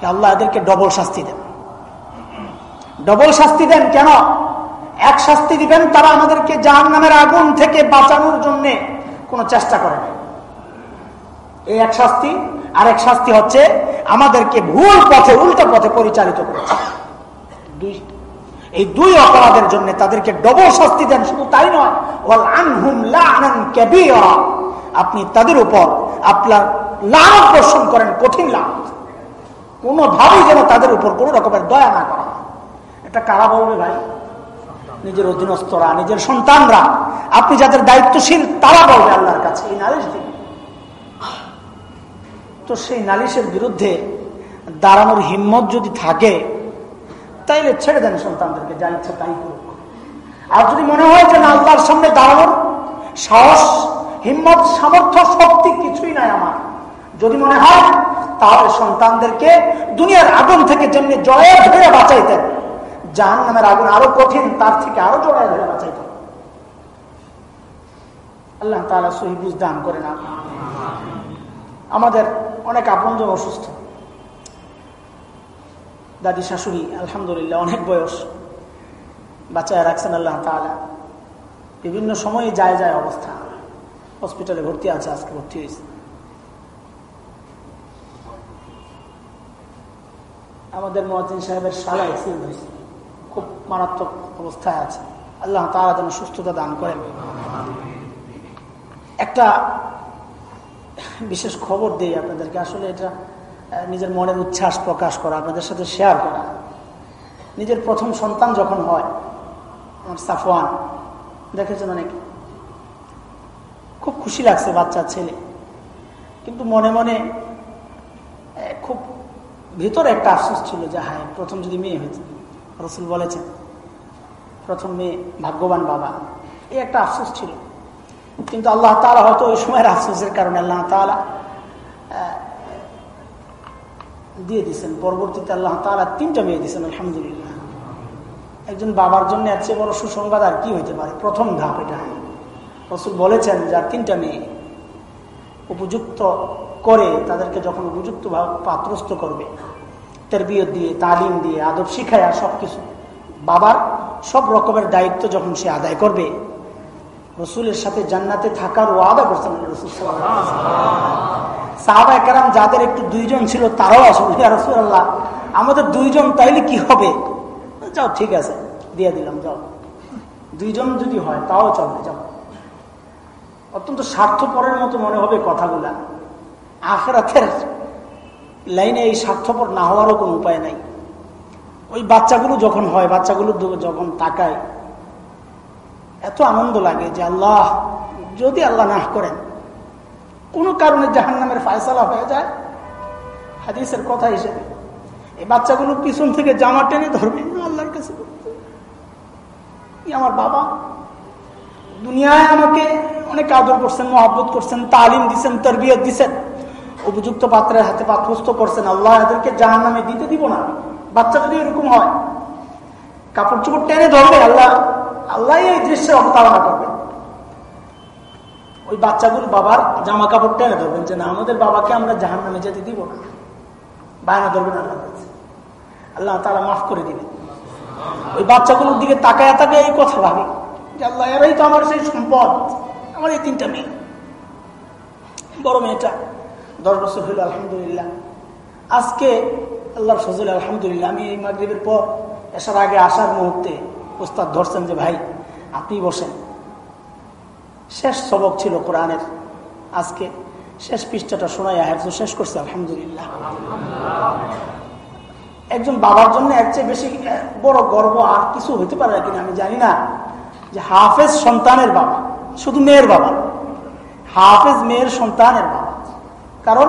আল্লাহ, এদেরকে ডবল শাস্তি দেন। ডবল শাস্তি দেন কেন? এক শাস্তি দিবেন তারা আমাদেরকে জাহান নামের আগুন থেকে বাঁচানোর জন্য কোনো চেষ্টা করে এই এক শাস্তি আর এক শাস্তি হচ্ছে আমাদেরকে ভুল পথে, উল্টো পথে পরিচালিত করেছে। এই দুই অপরাধের জন্য তাদেরকে ডবল শাস্তি দেন, শুধু তাই নয় আপনি তাদের উপর আপনার লাভ বর্ষণ করেন, কঠিন লাভ কোনোভাবেই যেন তাদের উপর কোন রকমের দয়া না করা এটা কারা বলবে ভাই, নিজের অধীনস্থরা, নিজের সন্তানরা, আপনি যাদের দায়িত্বশীল, তারা বলবে আল্লাহর কাছে, এই নালিশ দিন। তো সেই নালিশের বিরুদ্ধে দাঁড়ানোর হিম্মত যদি থাকে, তাইলে ছেড়ে দেন সন্তানদেরকে, যা ইচ্ছা তাই করুক। আর যদি মনে হয় যে না, আল্লাহর সামনে দাঁড়ানোর সাহস, হিম্মত, সামর্থ্য শক্তি কিছুই নাই আমার, যদি মনে হয়, তাহলে সন্তানদেরকে দুনিয়ার আগুন থেকে যেমনি জয়ে ধরে বাঁচাইতেন জাহান নামের আগুন আরও কঠিন, তার থেকে আরও জড়ায় ধরে বাঁচাইতেন আল্লাহ তালা সহিবুজ করে না আমাদের অনেক আপনজন অসুস্থ। দাদি শাশুড়ি, আলহামদুলিল্লাহ, অনেক বয়স। বাচ্চায় রাখছেন আল্লাহ তালা বিভিন্ন সময়ে যায় যায় অবস্থা। হসপিটালে ভর্তি আছে, আজকে ভর্তি হয়েছে। আমাদের মহাজিন সাহেবের সালা অ্যাক্সিডেন্ট হয়েছে। খুব মারাত্মক অবস্থায় আছে। আল্লাহ তারা যেন সুস্থতা দান করেন। একটা বিশেষ খবর দেই আপনাদেরকে। আসলে এটা নিজের মনের উচ্ছ্বাস প্রকাশ করা, আপনাদের সাথে শেয়ার করা। নিজের প্রথম সন্তান যখন হয়, আমার সাফওয়ান, দেখেছেন অনেকে? খুব খুশি লাগছে বাচ্চা, ছেলে। কিন্তু মনে মনে খুব ভিতরে একটা আফসোস ছিল যে, হায়, প্রথম যদি মেয়ে হয়েছে রসুল বলেছেন, প্রথম ভাগ্যবান বাবা। এই একটা আফসোস ছিল। কিন্তু আল্লাহ তালা হয়তো ওই সময়ের আফসোসের কারণে আল্লাহ তালা দিয়ে দিচ্ছেন পরবর্তীতে আল্লাহ তালা তিনটা মেয়ে দিচ্ছেন আলহামদুলিল্লাহ। একজন বাবার জন্য এর চেয়ে বড় সুসংবাদ আর কি হইতে পারে? প্রথম ধাপ এটা। রসুল বলেছেন, যার তিনটা মেয়ে উপযুক্ত করে তাদেরকে যখন উপযুক্ত পাত্রস্থ করবে তেরবিয়ত দিয়ে, তালিম দিয়ে, আদব শিখায় সব কিছু বাবার সব রকমের দায়িত্ব যখন সে আদায় করবে, রসুলের সাথে জান্নাতে থাকার ওয়াদা করছেন রসুল যাদের একটু দুইজন ছিল তারাও আসলে। রসুল আল্লাহ আমাদের দুইজন তাইলে কি হবে? যাও, ঠিক আছে, দিয়ে দিলাম, যাও। দুইজন যদি হয়, তাও চলবে যাও। অত্যন্ত স্বার্থপরের মতো মনে হবে কথাগুলা। আখেরাতের লাইনে এই স্বার্থপর না হওয়ারও কোনো উপায় নাই। ওই বাচ্চাগুলো যখন হয়, বাচ্চাগুলো যখন তাকায়, এত আনন্দ লাগে যে আল্লাহ, যদি আল্লাহ না করেন, কোনো কারণে জাহান নামের ফায়সালা হয়ে যায়? হাদিসের কথা হিসেবে। এই বাচ্চাগুলো পিছন থেকে জামা টেনে ধরবে আল্লাহর কাছে আমার বাবা। দুনিয়ায় আমাকে অনেক আদর করছেন, মহাব্বত করছেন, তালিম দিচ্ছেন তরবিয়ত দিচ্ছেন উপযুক্ত পাত্রের হাতে পাত্রস্থ করছেন আল্লাহ, এদেরকে জাহান নামে দিতে দিব না। বাচ্চা যদি এরকম হয় কাপড় চোপড় টেনে ধরবে আল্লাহ আল্লাহ এই দৃশ্যের অবতারণা করবেন। ওই বাচ্চাগুলো বাবার জামা কাপড় টেনে ধরবেন যে, না, আমাদের বাবাকে আমরা জাহান নামে যেতে দিব না। বায়না ধরবেন আল্লাহ আল্লাহ তারা মাফ করে দিবেন। ওই বাচ্চাগুলোর দিকে তাকায় তাকায় এই কথা ভাবি যে, আল্লাহ, এরাই তো আমার সেই সম্পদ। আমার এই তিনটা মেয়ে। বড় মেয়েটা দশ বছর হইল, আলহামদুলিল্লাহ। আজকে আল্লাহর ফজল, আলহামদুলিল্লাহ। আমি এই মাগরীবের পর আসার আগে আসার মুহূর্তে ওস্তাদ ধরছেন যে, ভাই, আপনি বসেন। শেষ সবক ছিল কোরআনের। আজকে শেষ পৃষ্ঠাটা শোনাই হেফজ শেষ করছে, আলহামদুলিল্লাহ। একজন বাবার জন্য এর চেয়ে বেশি বড় গর্ব আর কিছু হইতে পারে কিনা আমি জানি না। যে হাফেজ সন্তানের বাবা, শুধু মেয়ের বাবা। হাফেজ মেয়ের সন্তানের বাবা। কারণ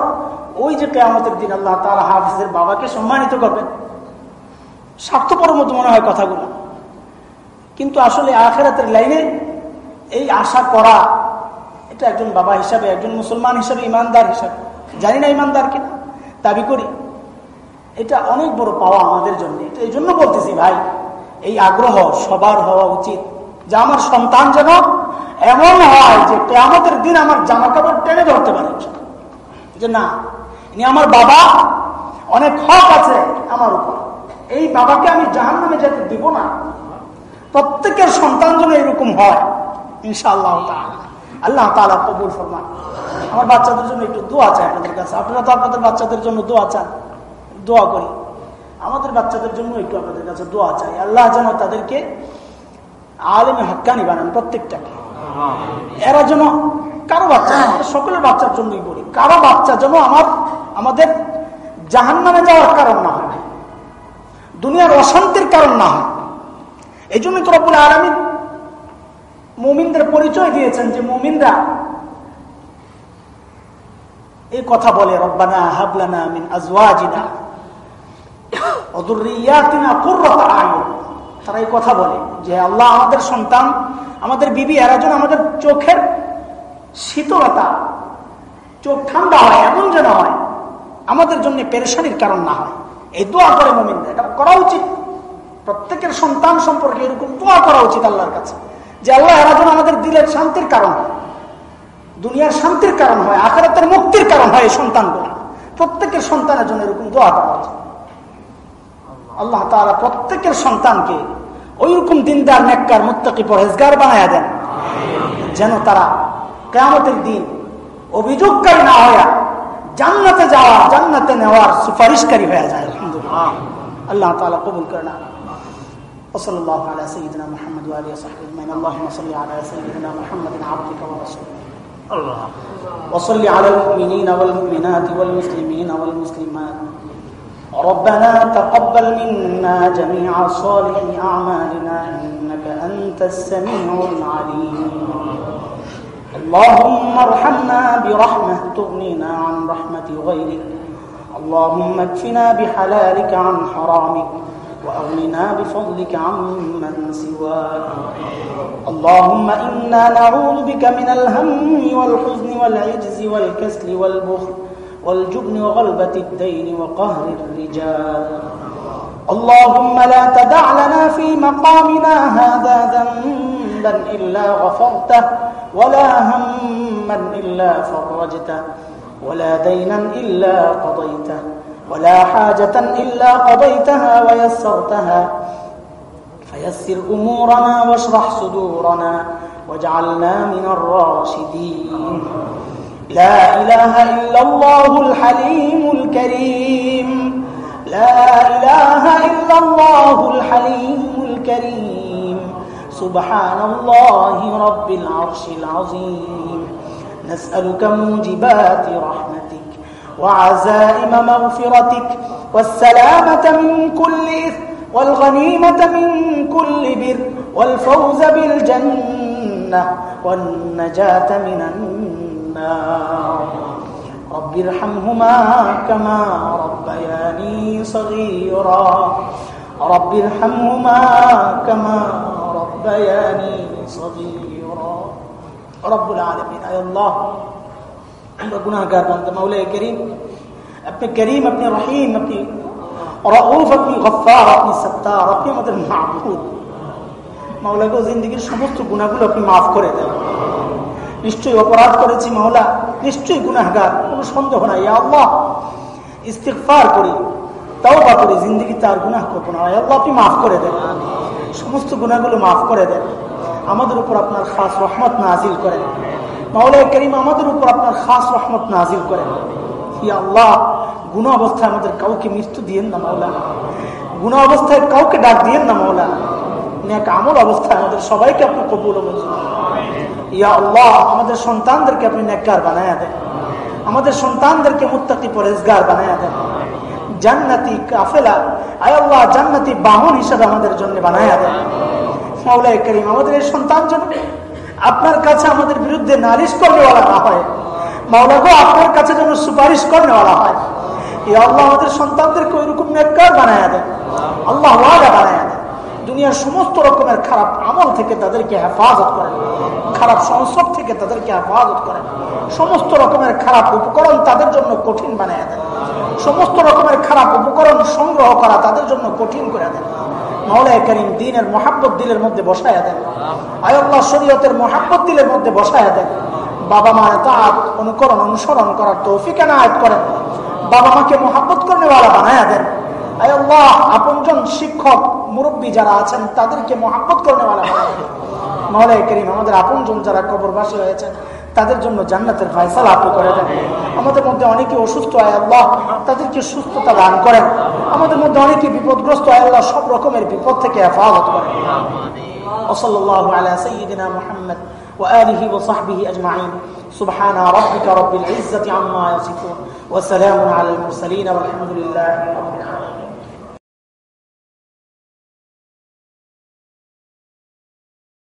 ওই যে কেয়ামতের দিন আল্লাহ তারা হাফিজের বাবাকে সম্মানিত করবেন। স্বার্থপর মতো মনে হয় কথাগুলো। কিন্তু আসলে আখেরাতের লাইনে এই আশা করা, এটা একজন বাবা হিসাবে, একজন মুসলমান হিসাবে, ইমানদার হিসাবে। জানি না ইমানদার কিনা, দাবি করি। এটা অনেক বড় পাওয়া আমাদের জন্য। এটা এই জন্য বলতেছি ভাই, এই আগ্রহ সবার হওয়া উচিত। যে আমার সন্তান যেন এমন হয় যে কেয়ামতের দিন আমার জামা কাপড় টেনে ধরতে পারে। যে না ইনি আমার বাবা অনেক হক আছে আমার উপর। এই বাবাকে আমি জাহান নামে যেতে দিব না। প্রত্যেকের সন্তান যেন এরকম হয় ইনশাআল্লাহ আল্লাহ তালা কবুল ফরমান আমার বাচ্চাদের জন্য একটু দোয়া চাই আপনাদের কাছে। আপনারা তো আপনাদের বাচ্চাদের জন্য দোয়া চান দোয়া করি। আমাদের বাচ্চাদের জন্য একটু আপনাদের কাছে দোয়া চাই। আল্লাহ যেন তাদেরকে আলেমে হকানি বানান প্রত্যেকটাকে। এরা যেন কারও বাচ্চা সকলের বাচ্চার জন্যই বলি কারও বাচ্চা যেন আমার, আমাদের জাহান নামে যাওয়ার কারণ না হয়। দুনিয়ার অশান্তির কারণ না হয়। এই জন্য তো রব্বুল আলমিন মুমিনদের পরিচয় দিয়েছেন যে মুমিনরা এই কথা বলে, রব্বানা হাবলানা মিন আজওয়াজিনা অদুরিয়াতিনা কুররাতা আয়ুন। তারা এই কথা বলে যে আল্লাহ, আমাদের সন্তান, আমাদের বিবি, এরা যেন আমাদের চোখের শীতলতা, চোখ ঠান্ডা হয়, এমন যেন হয়, আমাদের জন্য পেরেশানির কারণ না হয়। এই দোয়া করে মোমিনরা এটা করা উচিত। প্রত্যেকের সন্তান সম্পর্কে এরকম দোয়া করা উচিত আল্লাহর কাছে, যে আল্লাহ এরা যেন আমাদের দিলের শান্তির কারণ দুনিয়ার শান্তির কারণ হয় আকারাতের মুক্তির কারণ হয় এই সন্তানগুলো। প্রত্যেকের সন্তানের জন্য এরকম দোয়া করা উচিত। আল্লাহ তালা প্রত্যেকের সন্তানকে ওইরকম দিনদার, নেককার, মুত্তাকি পরহেজগার বানায় দেন, যেন তারা কেমতের দিন অভিযোগকারী না হইয়া জান্নাতে যাওয়া জান্নাতে নেওয়ার সুপারিশকারী হয়ে যায় আলহামদুলিল্লাহ আল্লাহ তালা কবুল করে না وصلى الله على سيدنا محمد وآله وصحبه أجمعين اللهم صل على سيدنا محمد عبدك ورسولك الله وصل على المؤمنين والمؤمنات والمسلمين والمسلمات ربنا تقبل منا جميع صالح أعمالنا إنك أنت السميع العليم اللهم ارحمنا برحمة تغنينا عن رحمة غيرك. اللهم اكفنا بحلالك عن حرامك وأغننا بفضلك عمن سواك. اللهم إنا نعوذ بك من الهم والحزن والعجز والكسل والبخل والجبن وغلبة الدين وقهر الرجال. اللهم لا تدع لنا في مقامنا هذا ذنبا إلا غفرته ولا هما إلا فرجته ولا دينا إلا قضيته ولا حاجة إلا قضيتها ويسرتها. فيسر أمورنا واشرح صدورنا واجعلنا من الراشدين. لا إله إلا الله الحليم الكريم. لا إله إلا الله الحليم الكريم. سبحان الله رب العرش العظيم. نسألك موجبات رحمتك وعزائم مغفرتك والسلامة من كل إثم والغنيمة من كل بر والفوز بالجنة والنجاة من النار. رب ارحمهما كما ربياني صغيرا. رب ارحمهما كما ربياني صغيرا رب العالمين اي الله আমরা গুনাহগার বান্দা মাওলাই করিম আপনি করিম আপনি রহিম আপনি রউফ আপনি গফফার আপনি সত্তার আপনি আমাদের মাহবুব মাওলাকে জিন্দগির সমস্ত গুণাগুলো আপনি মাফ করে দেন নিশ্চয়ই অপরাধ করেছি মাওলা নিশ্চয়ই গুনাহগার কোনো সন্দেহ নাই আল্লাহ ইস্তিকফার করি তাও বা করি জিন্দগিতে আর গুনাহ করবো না আল্লাহ আপনি মাফ করে দেন সমস্ত গুণাগুলো মাফ করে দেন। আমাদের উপর আপনার খাস রহমত নাজিল করেন। মাওলাই করিম আমাদের উপর আপনার খাস রহমত নাজিল করেন। ইয়া আল্লাহ, গুণ অবস্থায় আমাদের কাউকে মৃত্যু দিয়েন না মাওলা গুণ অবস্থায় কাউকে ডাক দিয়েন না মাওলা আমল অবস্থায় আমাদের সবাইকে আপনি কবুল ইয়া আল্লাহ, আমাদের সন্তানদেরকে আপনি নেককার বানায়া দেন। আমাদের সন্তানদেরকে মুত্তাকি পরেজগার বানায়া দেন। জান্নাতি কাফেলা। আয় আল্লাহ, জান্নাতি বাহন হিসাবে আমাদের জন্য বানায় দেন। মাওলাই করিম, আমাদের এই সন্তান জন্য আপনার কাছে আমাদের বিরুদ্ধে নালিশ করনেওয়ালা না হয়। মাওলা গো, আপনার কাছে যেন সুপারিশ করনেওয়ালা হয়। এ আল্লাহ আমাদের সন্তানদেরকে ওইরকম নেককার বানায় দেন। আল্লাহ বানায়া দুনিয়ার সমস্ত রকমের খারাপ আমল থেকে তাদেরকে হেফাজত করেন। খারাপ সংসদ থেকে তাদেরকে হেফাজত করেন। সমস্ত রকমের খারাপ উপকরণ তাদের জন্য কঠিন বানায় দেন। সমস্ত রকমের খারাপ উপকরণ সংগ্রহ করা তাদের জন্য কঠিন করে দেন। দিনের দিলের মধ্যে দেন। দিলের মধ্যে দেন। বাবা অনুকরণ, অনুসরণ করার তৌফিক করেন। বাবা মাকে মহাব্বত করনেওয়ালা বানায়া দেন। আল্লাহ আপনজন শিক্ষক মুরব্বী যারা আছেন তাদেরকে মহাব্বত করনেওয়ালা বানায়া দেন মহলাই করিম আমাদের আপনজন যারা কবরবাসী হয়েছেন তাদের জন্য জান্নাতের ফায়সালা আপনি করে দেন আমাদের মধ্যে অনেকে অসুস্থ আয় আল্লাহ তাদেরকে সুস্থতা দান করেন আমাদের মধ্যে অনেকে বিপদগ্রস্ত আয় আল্লাহ সব রকমের বিপদ থেকে হেফাজত করেন وصلى الله على سيدنا محمد وآله وصحبه أجمعين سبحان ربك رب العزة عما يصفون وسلام على المرسلين والحمد لله رب العالمين